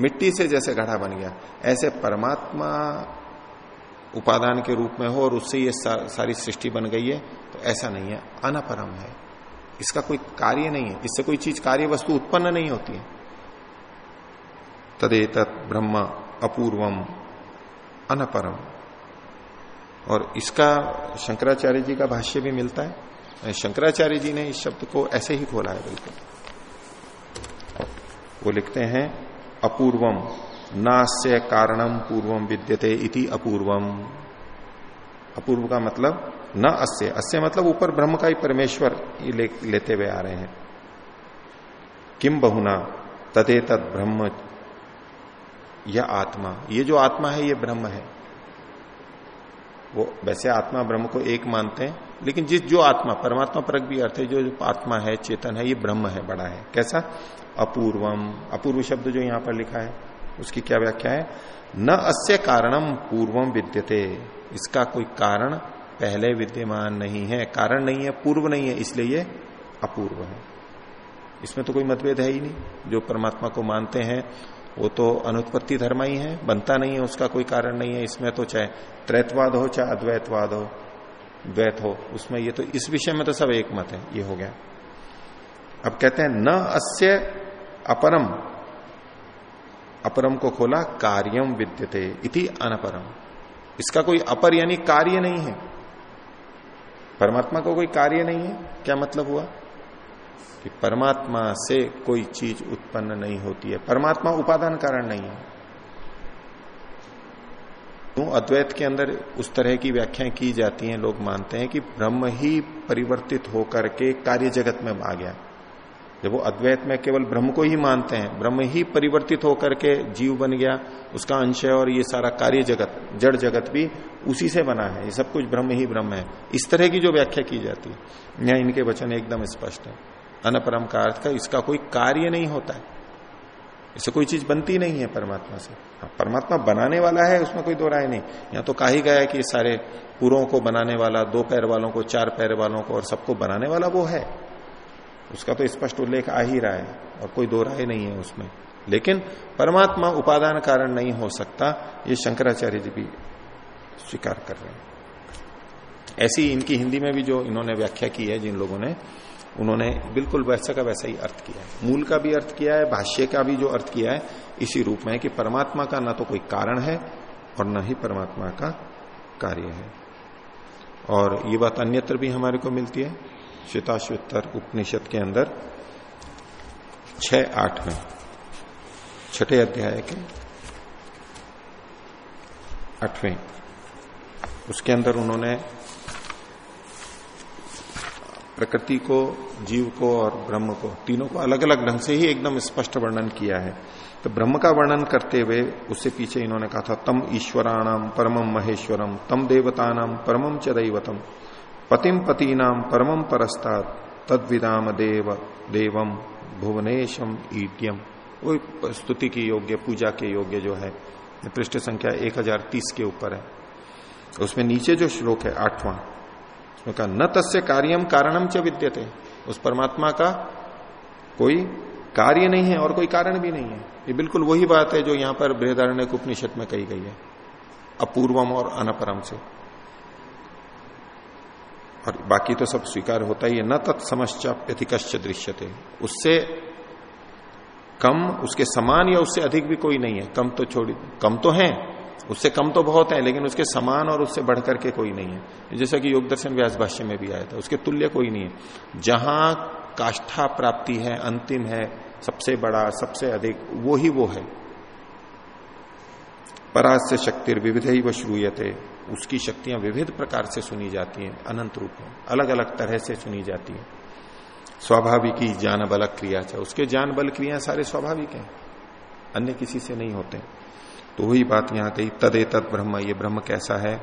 मिट्टी से जैसे गढ़ा बन गया। ऐसे परमात्मा उपादान के रूप में हो और उससे ये सारी सृष्टि बन गई है तो ऐसा नहीं है। अनपरम है। इसका कोई कार्य नहीं है। इससे कोई चीज़, कार्य वस्तु उत्पन्न नहीं होती है। तदेत ब्रह्म अपूर्वम। अनपरम। और इसका शंकराचार्य जी का भाष्य भी मिलता है। शंकराचार्य जी ने इस शब्द को ऐसे ही खोला है, बिल्कुल। वो लिखते हैं, अपूर्वम। नास्य कारणम पूर्वम विद्यते इति अपूर्वम। अपूर्व का मतलब न अस्य। अस्य मतलब ऊपर ब्रह्म का ही परमेश्वर ले, लेते हुए आ रहे हैं। किम बहुना? तदे तद ब्रह्म यह आत्मा। ये जो आत्मा है ये ब्रह्म है। वो वैसे आत्मा ब्रह्म को एक मानते हैं लेकिन जिस जो आत्मा परमात्मा परक भी अर्थ है जो, जो आत्मा है चेतन है ये ब्रह्म है बड़ा है। कैसा? अपूर्वम। अपूर्व शब्द जो यहाँ पर लिखा है उसकी क्या व्याख्या है? न अस्य कारणम पूर्वम विद्यते। इसका कोई कारण पहले विद्यमान नहीं है। कारण नहीं है, पूर्व नहीं है, इसलिए ये अपूर्व है। इसमें तो कोई मतभेद है ही नहीं। जो परमात्मा को मानते हैं, वो तो अनुत्पत्ति धर्म ही है, बनता नहीं है, उसका कोई कारण नहीं है। इसमें तो चाहे त्रैतवाद हो, चाहे अद्वैतवाद हो, द्वैत हो, उसमें ये तो इस विषय में तो सब एक मत है, ये हो गया। अब कहते हैं, न अस्य अपरम अपरम को खोला कार्यम विद्यते इति अनपरम। इसका कोई अपर यानी कार्य नहीं है। परमात्मा को कोई कार्य नहीं है, क्या मतलब हुआ? कि परमात्मा से कोई चीज़ उत्पन्न नहीं होती है। परमात्मा उपादान कारण नहीं है। तो अद्वैत के अंदर उस तरह की व्याख्याएँ की जाती हैं, लोग मानते हैं कि ब्रह्म ही परिवर्तित होकर के कार्य जगत में आ गया। जब वो अद्वैत में केवल ब्रह्म को ही मानते हैं, ब्रह्म ही परिवर्तित होकर के जीव बन गया, उसका अंश है और ये सारा कार्य जगत, जड़ जगत भी उसी से बना है। ये सब कुछ ब्रह्म ही ब्रह्म है। इस तरह की जो व्याख्या की जाती है, यहाँ इनके वचन एकदम स्पष्ट है। अनपरम का अर्थ का इसका कोई कार्य नहीं होता है। इससे कोई चीज़ बनती नहीं है परमात्मा से। हाँ परमात्मा बनाने वाला है, उसमें कोई दो राय नहीं। यहाँ तो कहा ही गया कि सारे पुरों को बनाने वाला, दो पैर वालों को, चार पैर वालों को और सबको बनाने वाला वो है। उसका तो स्पष्ट उल्लेख आ ही रहा है और कोई दो राय नहीं है उसमें। लेकिन परमात्मा उपादान कारण नहीं हो सकता, ये शंकराचार्य जी भी स्वीकार कर रहे हैं। ऐसी इनकी हिंदी में भी जो इन्होंने व्याख्या की है, जिन लोगों ने, उन्होंने बिल्कुल वैसा का वैसा ही अर्थ किया है। मूल का भी अर्थ किया है, भाष्य का भी जो अर्थ किया है, इसी रूप में है कि परमात्मा का ना तो कोई कारण है और न ही परमात्मा का कार्य है। और ये बात अन्यत्र भी हमारे को मिलती है। श्वेताश्वतर उपनिषद के अंदर छ आठ में, छठे अध्याय के आठवें। उसके अंदर उन्होंने प्रकृति को, जीव को और ब्रह्म को, तीनों को अलग अलग ढंग से ही एकदम स्पष्ट वर्णन किया है। तो ब्रह्म का वर्णन करते हुए उससे पीछे इन्होंने कहा था, तम ईश्वराणाम परमम महेश्वरम तम देवतानाम परमम च दैवतम। पतिम पतीनाम परमम परस्ता तद्विदाम देव देवम भुवनेशम ईड्यम वो स्तुति की योग्य, पूजा के योग्य जो है, पृष्ठ संख्या 1030 के ऊपर है। उसमें नीचे जो श्लोक है, आठवां, उसमें कहा, न तस्य कार्यम कारणम च विद्यते। उस परमात्मा का कोई कार्य नहीं है और कोई कारण भी नहीं है। ये बिल्कुल वही बात है जो यहाँ पर बृहदारण्य उपनिषद में कही गई है, अपूर्वम और अनपरम से। और बाकी तो सब स्वीकार होता ही है। न तत्समश्चाप्यधिकश्च दृश्यते। उससे कम, उसके समान या उससे अधिक भी कोई नहीं है। कम तो छोड़ी, कम तो है, उससे कम तो बहुत है, लेकिन उसके समान और उससे बढ़कर के कोई नहीं है। जैसा कि योग दर्शन व्यास भाष्य में भी आया था, उसके तुल्य कोई नहीं है। जहाँ काष्ठा प्राप्ति है, अंतिम है, सबसे बड़ा, सबसे अधिक, वो ही वो है। परास्य शक्ति विविध ही व श्रूयते। उसकी शक्तियाँ विविध प्रकार से सुनी जाती हैं, अनंत रूप में अलग अलग तरह से सुनी जाती है। स्वाभाविक ही ज्ञान बल क्रिया चाहे उसके ज्ञान बल क्रिया सारे स्वाभाविक हैं, अन्य किसी से नहीं होते। तो वही बात यहाँ कही तदे तद ब्रह्म, ये ब्रह्म कैसा है?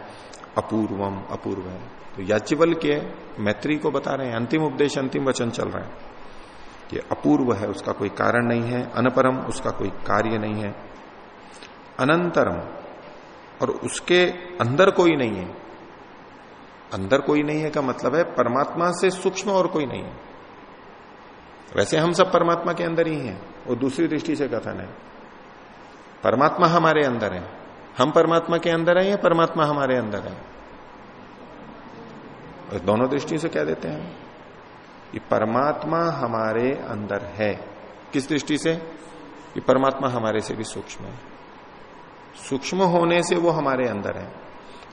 अपूर्वम अपूर्व है तो याज्ञवल के मैत्री को बता रहे हैं, अंतिम उपदेश, अंतिम वचन चल रहा है ये अपूर्व है, उसका कोई कारण नहीं है, अनपरम उसका कोई कार्य नहीं है। अनंतरम और उसके अंदर कोई नहीं है। अंदर कोई नहीं है का मतलब है परमात्मा से सूक्ष्म और कोई नहीं है। वैसे हम सब परमात्मा के अंदर ही हैं, वो दूसरी दृष्टि से कथन है। परमात्मा हमारे अंदर है। हम परमात्मा के अंदर है या परमात्मा हमारे अंदर है? दोनों दृष्टि से कह देते हैं कि परमात्मा हमारे अंदर है। किस दृष्टि से? कि परमात्मा हमारे से भी सूक्ष्म है। सूक्ष्म होने से वो हमारे अंदर है।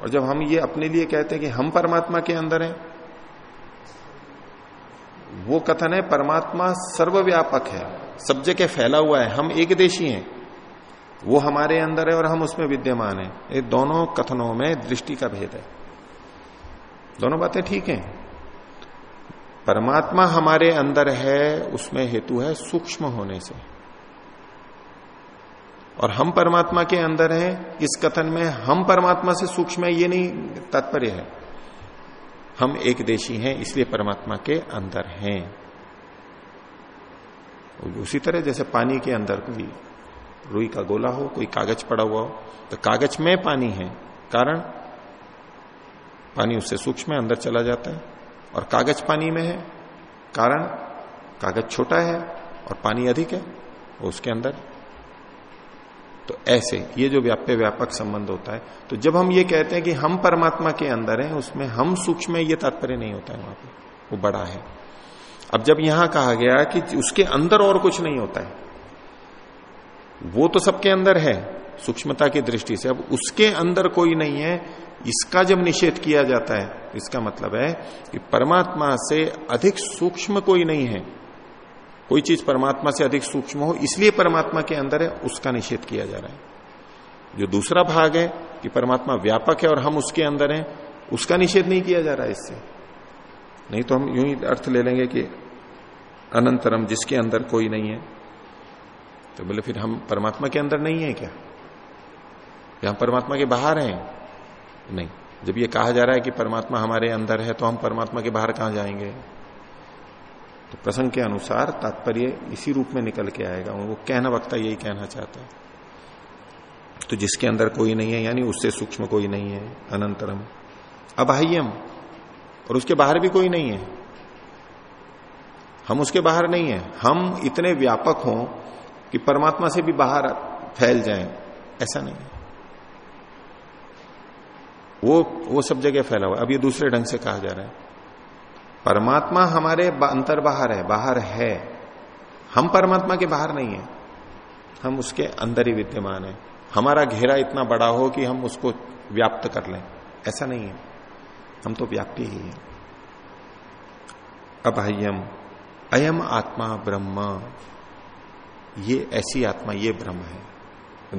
और जब हम ये अपने लिए कहते हैं कि हम परमात्मा के अंदर हैं, वो कथन है, परमात्मा सर्वव्यापक है, सब जगह फैला हुआ है, हम एक देशी हैं। वो हमारे अंदर है और हम उसमें विद्यमान है। ये दोनों कथनों में दृष्टि का भेद है। दोनों बातें ठीक हैं। परमात्मा हमारे अंदर है, उसमें हेतु है सूक्ष्म होने से। और हम परमात्मा के अंदर हैं, इस कथन में हम परमात्मा से सूक्ष्म है, ये नहीं तात्पर्य है। हम एक देशी हैं, इसलिए परमात्मा के अंदर हैं। उसी तरह जैसे पानी के अंदर कोई रुई का गोला हो, कोई कागज़ पड़ा हुआ हो तो कागज़ में पानी है, कारण पानी उससे सूक्ष्म है, अंदर चला जाता है। और कागज़ पानी में है, कारण कागज़ छोटा है और पानी अधिक है उसके अंदर तो ऐसे, ये जो व्याप्य व्यापक संबंध होता है तो जब हम ये कहते हैं कि हम परमात्मा के अंदर हैं, उसमें हम सूक्ष्म ये तात्पर्य नहीं होता है वहाँ पर वो बड़ा है। अब जब यहाँ कहा गया कि उसके अंदर और कुछ नहीं होता है, वो तो सबके अंदर है, सूक्ष्मता की दृष्टि से। अब उसके अंदर कोई नहीं है, इसका जब निषेध किया जाता है, इसका मतलब है कि परमात्मा से अधिक सूक्ष्म कोई नहीं है। कोई चीज़ परमात्मा से अधिक सूक्ष्म हो, इसलिए परमात्मा के अंदर है, उसका निषेध किया जा रहा है। जो दूसरा भाग है कि परमात्मा व्यापक है और हम उसके अंदर हैं, उसका निषेध नहीं किया जा रहा है इससे। नहीं तो हम यूँ ही अर्थ ले लेंगे कि अनंतरम जिसके अंदर कोई नहीं है। तो बोले, फिर हम परमात्मा के अंदर नहीं है क्या? हम परमात्मा के बाहर हैं? नहीं। जब ये कहा जा रहा है कि परमात्मा हमारे अंदर है तो हम परमात्मा के बाहर कहाँ जाएँगे? तो प्रसंग के अनुसार तात्पर्य इसी रूप में निकल के आएगा। वो कहना वक्ता यही कहना चाहता है। तो जिसके अंदर कोई नहीं है, यानी उससे सूक्ष्म कोई नहीं है, अनंतरम। अबाह्यम, और उसके बाहर भी कोई नहीं है। हम उसके बाहर नहीं है। हम इतने व्यापक हों कि परमात्मा से भी बाहर फैल जाएँ, ऐसा नहीं है। वो वो सब जगह फैला हुआ अब ये दूसरे ढंग से कहा जा रहा है। परमात्मा हमारे अंतर बाहर है बाहर है। हम परमात्मा के बाहर नहीं है। हम उसके अंदर ही विद्यमान है। हमारा घेरा इतना बड़ा हो कि हम उसको व्याप्त कर लें। ऐसा नहीं है। हम तो व्याप्ति ही है। अबाह्यम अयम आत्मा ब्रह्म। ये ऐसी आत्मा, ये ब्रह्म है।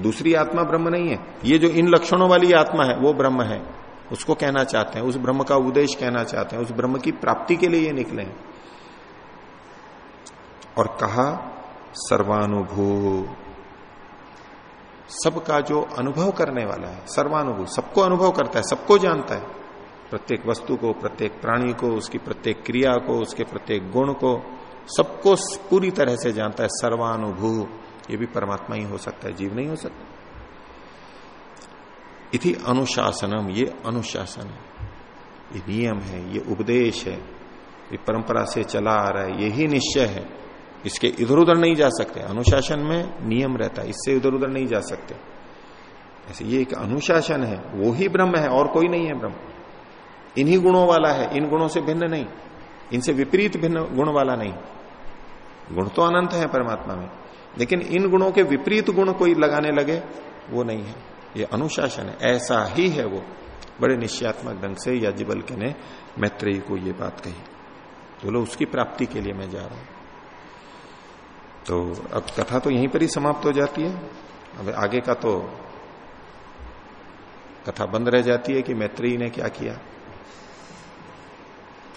दूसरी आत्मा ब्रह्म नहीं है। ये जो इन लक्षणों वाली आत्मा है, वो ब्रह्म है। उसको कहना चाहते हैं, उस ब्रह्म का उपदेश कहना चाहते हैं, उस ब्रह्म की प्राप्ति के लिए ये निकले हैं। और कहा, सर्वानुभू। सबका जो अनुभव करने वाला है, सर्वानुभू, सबको अनुभव करता है, सबको जानता है। प्रत्येक वस्तु को, प्रत्येक प्राणी को, उसकी प्रत्येक क्रिया को, उसके प्रत्येक गुण को, सबको पूरी तरह से जानता है, सर्वानुभू। ये भी परमात्मा ही हो सकता है, जीव नहीं हो सकता। इति अनुशासनम, ये अनुशासन है। ये नियम है, ये उपदेश है, ये परंपरा से चला आ रहा है, यही निश्चय है। इसके इधर उधर नहीं जा सकते। अनुशासन में नियम रहता है, इससे इधर उधर नहीं जा सकते। ऐसे ये एक अनुशासन है, वो ही ब्रह्म है, और कोई नहीं है ब्रह्म। इन्हीं गुणों वाला है, इन गुणों से भिन्न नहीं, इनसे विपरीत भिन्न गुण वाला नहीं। गुण तो अनंत है परमात्मा में, लेकिन इन गुणों के विपरीत गुण कोई लगाने लगे, वो नहीं है। ये अनुशासन है। ऐसा ही है वो। बड़े निश्चयात्मक ढंग से याजिबल के ने मैत्रेयी को ये बात कही। बोलो उसकी प्राप्ति के लिए मैं जा रहा हूँ। तो अब कथा तो यहीं पर ही समाप्त हो जाती है। अब आगे का तो कथा बंद रह जाती है कि मैत्रेयी ने क्या किया।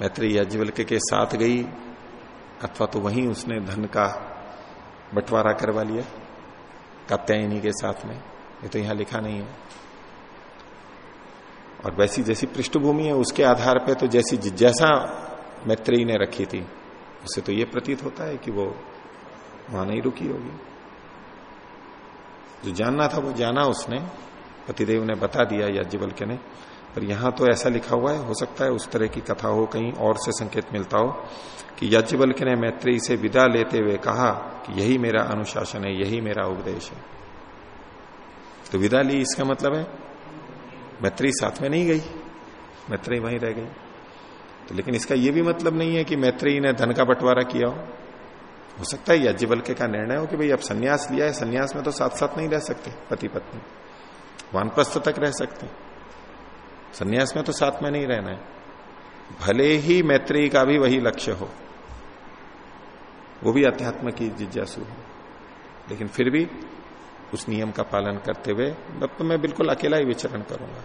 मैत्री याज्ञवल्क के साथ गई, अथवा तो वहीं उसने धन का बंटवारा करवा लिया, कात्यायनी के साथ में। ये तो यहाँ लिखा नहीं है। और वैसी जैसी पृष्ठभूमि है, उसके आधार पर तो जैसी जैसा मैत्रेयी ने रखी थी, उससे तो ये प्रतीत होता है कि वो वहाँ नहीं रुकी होगी। जो जानना था वो जाना उसने, पतिदेव ने बता दिया याज्ञवल के ने। पर यहाँ तो ऐसा लिखा हुआ है, हो सकता है उस तरह की कथा हो, कहीं और से संकेत मिलता हो, कि यज्ञबल के ने मैत्री से विदा लेते हुए कहा कि यही मेरा अनुशासन है, यही मेरा उपदेश है। तो विदा ली इसका मतलब है? मैत्री साथ में नहीं गई। मैत्री वहीं रह गई। तो लेकिन इसका यह भी मतलब नहीं है कि मैत्री ने धन का बंटवारा किया हो। हो सकता है यज्ञबल के का निर्णय हो कि भाई अब संन्यास लिया है, संन्यास में तो साथ साथ नहीं रह सकते पति पत्नी वानप्रस्थ तक रह सकते। संन्यास में तो साथ में नहीं रहना है। भले ही मैत्री का भी वही लक्ष्य हो। वो भी अध्यात्म की जिज्ञासु हो। लेकिन फिर भी उस नियम का पालन करते हुए तो मैं बिल्कुल अकेला ही विचरण करूँगा।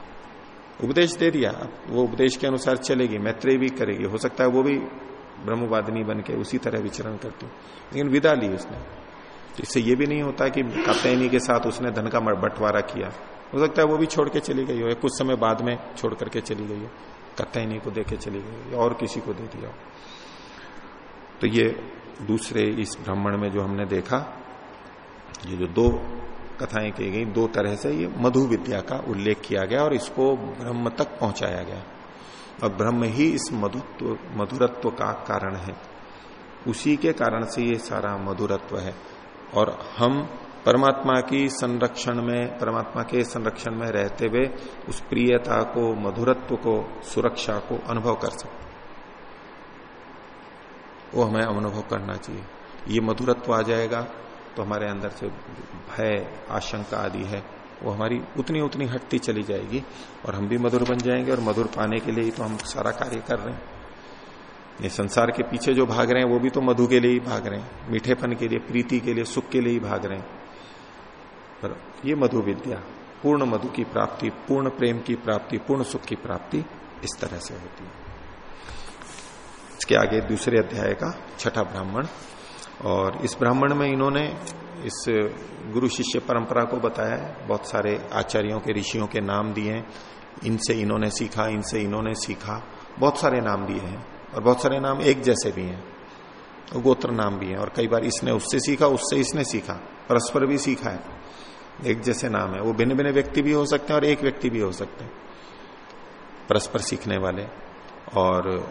उपदेश दे दिया वो उपदेश के अनुसार चलेगी मैत्री भी करेगी, हो सकता है वो भी ब्रह्मवादिनी बन के उसी तरह विचरण करती लेकिन विदा ली उसने। इससे ये भी नहीं होता कि कात्यायनी के साथ उसने धन का बंटवारा किया। हो सकता है वो भी छोड़ के चली गई हो, या कुछ समय बाद में छोड़ करके चली गई हो। कत्तैनी को देके चली गई और किसी को दे दिया तो ये दूसरे इस ब्राह्मण में जो हमने देखा, ये जो दो कथाएँ कही गई, दो तरह से ये मधु विद्या का उल्लेख किया गया और इसको ब्रह्म तक पहुँचाया गया। और ब्रह्म ही इस मधुत्व, मधुरत्व का कारण है। उसी के कारण से ये सारा मधुरत्व है। और हम परमात्मा की संरक्षण में, परमात्मा के संरक्षण में रहते हुए उस प्रियता को, मधुरत्व को, सुरक्षा को अनुभव कर सकते वो हमें अनुभव करना चाहिए। ये मधुरत्व आ जाएगा तो हमारे अंदर से भय, आशंका आदि है, वो हमारी उतनी उतनी हटती चली जाएगी और हम भी मधुर बन जाएँगे और मधुर पाने के लिए ही तो हम सारा कार्य कर रहे हैं। ये संसार के पीछे जो भाग रहे हैं, वो भी तो मधु के लिए ही भाग रहे हैं, मीठेपन के लिए, प्रीति के लिए, सुख के लिए ही भाग रहे हैं। पर ये मधु विद्या, पूर्ण मधु की प्राप्ति, पूर्ण प्रेम की प्राप्ति, पूर्ण सुख की प्राप्ति इस तरह से होती है। इसके आगे दूसरे अध्याय का छठा ब्राह्मण और इस ब्राह्मण में इन्होंने इस गुरु शिष्य परंपरा को बताया। बहुत सारे आचार्यों के, ऋषियों के नाम दिए। इनसे इन्होंने सीखा, इनसे इन्होंने सीखा। बहुत सारे नाम दिए हैं और बहुत सारे नाम एक जैसे भी हैं। गोत्र नाम भी हैं और कई बार इसने उससे सीखा, उससे इसने सीखा। परस्पर भी सीखा है। एक जैसे नाम है। वो भिन्न भिन्न व्यक्ति भी हो सकते हैं और एक व्यक्ति भी हो सकते हैं। परस्पर सीखने वाले। और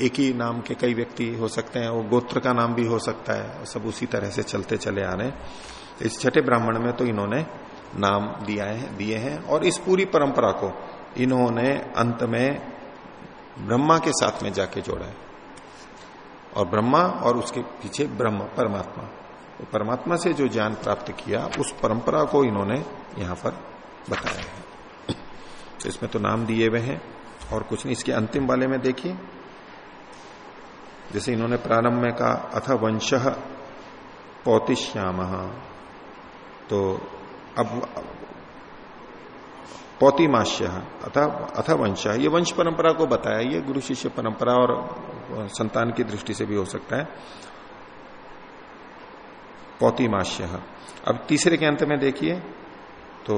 एक ही नाम के कई व्यक्ति हो सकते हैं, वो गोत्र का नाम भी हो सकता है सब उसी तरह से चलते चले आ रहे हैं। इस छठे ब्राह्मण में तो इन्होंने नाम दिया है, दिए हैं, और इस पूरी परंपरा को इन्होंने अंत में ब्रह्मा के साथ में जाके जोड़ा है। और ब्रह्मा और उसके पीछे ब्रह्म, परमात्मा। तो परमात्मा से जो ज्ञान प्राप्त किया, उस परंपरा को इन्होंने यहाँ पर बताया है। तो इसमें तो नाम दिए हुए हैं, और कुछ नहीं, इसके अंतिम वाले में देखिए। जैसे इन्होंने प्रारंभ में कहा, अथ वंश पौतिश्याम तो अब पौतिमाश्य, अथा, अथ वंश। ये वंश परंपरा को बताया, ये गुरु शिष्य परंपरा और संतान की दृष्टि से भी हो सकता है। पौतिमाश्य। अब तीसरे के अंत में देखिए तो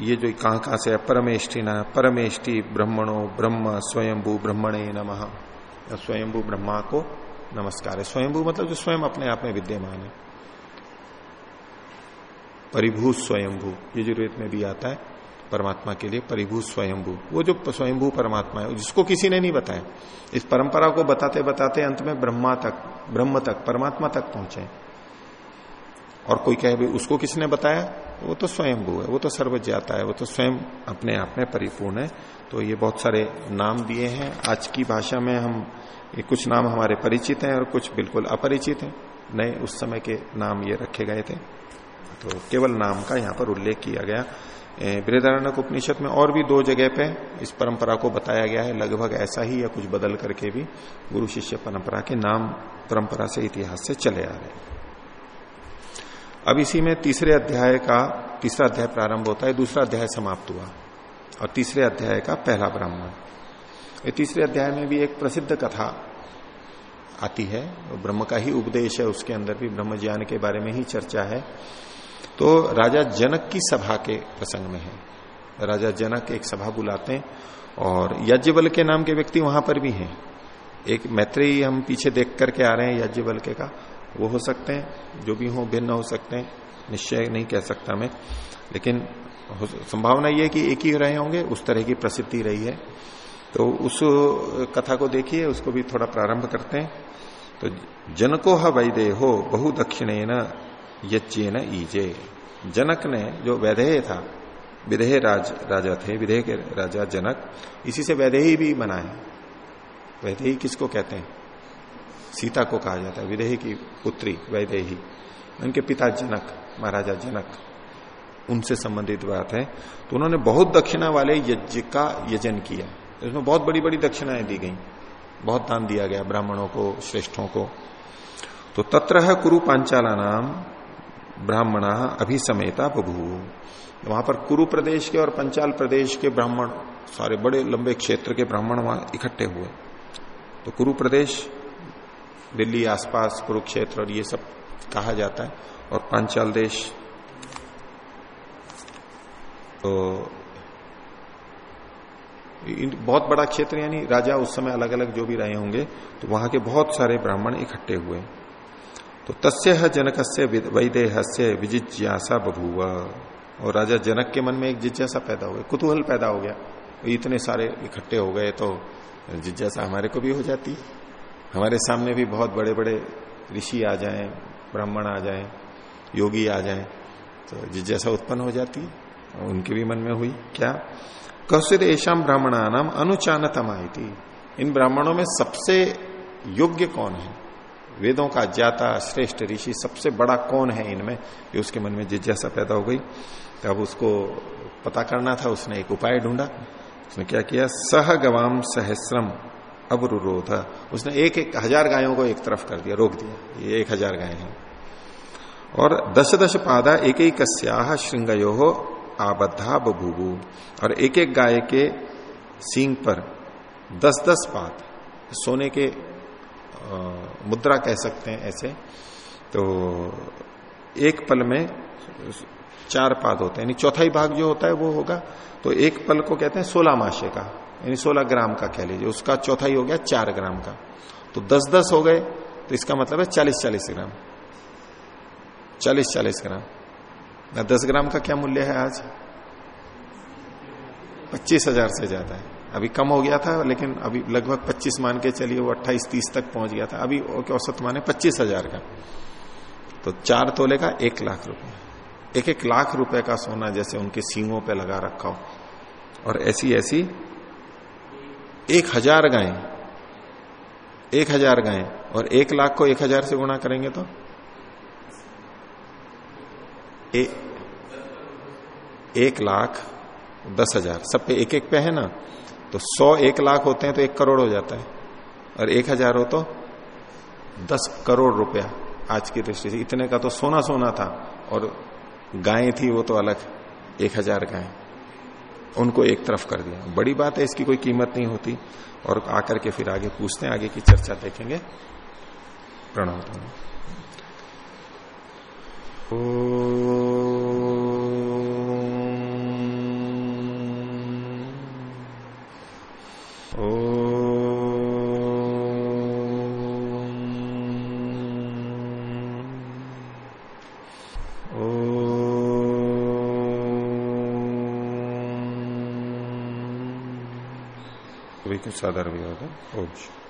ये जो कहाँ कहाँ से है परमेष्टि न परमेष्टि ब्रह्मणो ब्रह्म स्वयंभू ब्रह्मणे नमः। स्वयंभू ब्रह्मा को नमस्कार है। स्वयंभू मतलब जो स्वयं अपने आप में विद्यमान है। परिभू स्वयंभू, ये जो रेत में भी आता है, परमात्मा के लिए परिभू स्वयंभू। वो जो स्वयंभू परमात्मा है, जिसको किसी ने नहीं बताया। इस परंपरा को बताते बताते अंत में ब्रह्मा तक, ब्रह्म तक, परमात्मा तक पहुँचे। और कोई कहे भी, उसको किसने बताया? वो तो स्वयंभू है, वो तो सर्वज्ञाता है, वो तो स्वयं अपने आप में परिपूर्ण है। तो ये बहुत सारे नाम दिए हैं। आज की भाषा में हम, ये कुछ नाम हमारे परिचित हैं और कुछ बिल्कुल अपरिचित हैं। नए उस समय के नाम ये रखे गए थे। तो केवल नाम का यहाँ पर उल्लेख किया गया। बृहदारण्यक उपनिषद में और भी दो जगह पे इस परंपरा को बताया गया है। लगभग ऐसा ही या कुछ बदल करके भी गुरु शिष्य परंपरा के नाम परंपरा से इतिहास से चले आ रहे अब इसी में तीसरे अध्याय का तीसरा अध्याय प्रारंभ होता है। दूसरा अध्याय समाप्त हुआ। और तीसरे अध्याय का पहला ब्राह्मण। तीसरे अध्याय में भी एक प्रसिद्ध कथा आती है। ब्रह्म का ही उपदेश है, उसके अंदर भी ब्रह्म ज्ञान के बारे में ही चर्चा है। तो राजा जनक की सभा के प्रसंग में है। राजा जनक एक सभा बुलाते हैं और यज्ञबल के नाम के व्यक्ति वहाँ पर भी हैं। एक मैत्री हम पीछे देख करके आ रहे हैं यज्ञबल के का। वो हो सकते हैं, जो भी हो, भिन्न हो सकते हैं। निश्चय नहीं कह सकता मैं। लेकिन संभावना ये कि एक ही रहे होंगे, उस तरह की प्रसिद्धि रही है। तो उस कथा को देखिए, उसको भी थोड़ा प्रारंभ करते हैं। तो जनको ह हो बहु दक्षिणे न यज्ञ न ईजे। जनक ने जो वैदेह था, विदेह राज, राजा थे, विदेह के राजा जनक, इसी से वैदेही भी बनाए वैदेही किसको कहते हैं? सीता को कहा जाता है। विदेही की पुत्री, वैदेही। उनके पिता जनक, महाराजा जनक। उनसे संबंधित बात है। तो उन्होंने बहुत दक्षिणा वाले यज्ञ का यजन किया। इसमें बहुत बड़ी बड़ी दक्षिणाएँ दी गई। बहुत दान दिया गया ब्राह्मणों को, श्रेष्ठों को। तो तत्र कुरु पांचाला नाम ब्राह्मणा अभिसमेता बभू वहाँ पर कुरु प्रदेश के और पंचाल प्रदेश के ब्राह्मण, सारे बड़े लंबे क्षेत्र के ब्राह्मण वहाँ इकट्ठे हुए। तो कुरु प्रदेश, दिल्ली आसपास, कुरुक्षेत्र और ये सब कहा जाता है। और पांचाल देश तो बहुत बड़ा क्षेत्र यानी राजा उस समय अलग अलग जो भी रहे होंगे तो वहाँ के बहुत सारे ब्राह्मण इकट्ठे हुए। तो तस्य जनक से वैदेह से विजिज्ञासा बभुआ और राजा जनक के मन में एक जिज्ञासा पैदा हो गया, कुतूहल पैदा हो गया। इतने सारे इकट्ठे हो गए तो जिज्ञासा हमारे को भी हो जाती। हमारे सामने भी बहुत बड़े बड़े ऋषि आ जाएँ, ब्राह्मण आ जाएँ, योगी आ जाएँ तो जिज्ञासा उत्पन्न हो जाती। है उनके भी मन में हुई। क्या? कौशिद ऐशाम ब्राह्मणा नाम अनुचानतम थी इन ब्राह्मणों में सबसे योग्य कौन है? वेदों का ज्ञाता, श्रेष्ठ ऋषि सबसे बड़ा कौन है इनमें? ये उसके मन में जिज्ञासा पैदा हो गई। तब उसको पता करना था, उसने एक उपाय ढूंढा। उसने क्या किया? सह गवाम सहस्रम अवरुरोध। उसने एक एक हज़ार गायों को एक तरफ़ कर दिया, रोक दिया। ये एक हज़ार गाय हैं। और दश दश पादा एक एक श्रृंगयो हो आबद्धा बभूबू और एक एक गाय के सींग पर दस दस पाद सोने के मुद्रा कह सकते हैं ऐसे। तो एक पल में चार पाद होते हैं। यानी चौथाई भाग जो होता है वो होगा। तो एक पल को कहते हैं सोलह माशे का। यानी सोलह ग्राम का कह लीजिए। उसका चौथाई हो गया चार ग्राम का। तो दस दस हो गए। तो इसका मतलब है चालीस चालीस ग्राम। चालीस चालीस ग्राम। ना दस ग्राम का क्या मूल्य है आज? पच्चीस हज़ार से ज़्यादा है। अभी कम हो गया था, लेकिन अभी लगभग पच्चीस मान के चलिए, वो अट्ठाईस तीस तक पहुँच गया था। अभी औसत माने पच्चीस हज़ार का। तो चार तोले का एक लाख रुपए। एक एक लाख रुपए का सोना जैसे उनके सींगों पे लगा रखा हो। और ऐसी ऐसी एक हज़ार गाय। एक हज़ार गाय। और एक लाख को एक हज़ार से गुणा करेंगे तो? ए, एक लाख दस हज़ार। सब पे एक एक पे है ना? तो सौ एक लाख होते हैं तो एक करोड़ हो जाता है। और एक हज़ार हो तो दस करोड़ रुपया। आज की दृष्टि से इतने का तो सोना सोना था। और गाय थी वो तो अलग। एक हज़ार गाय। उनको एक तरफ़ कर दिया। बड़ी बात है इसकी कोई कीमत नहीं होती। और आकर के फिर आगे पूछते हैं आगे की चर्चा देखेंगे। प्रणव कुछ साधार भी ओम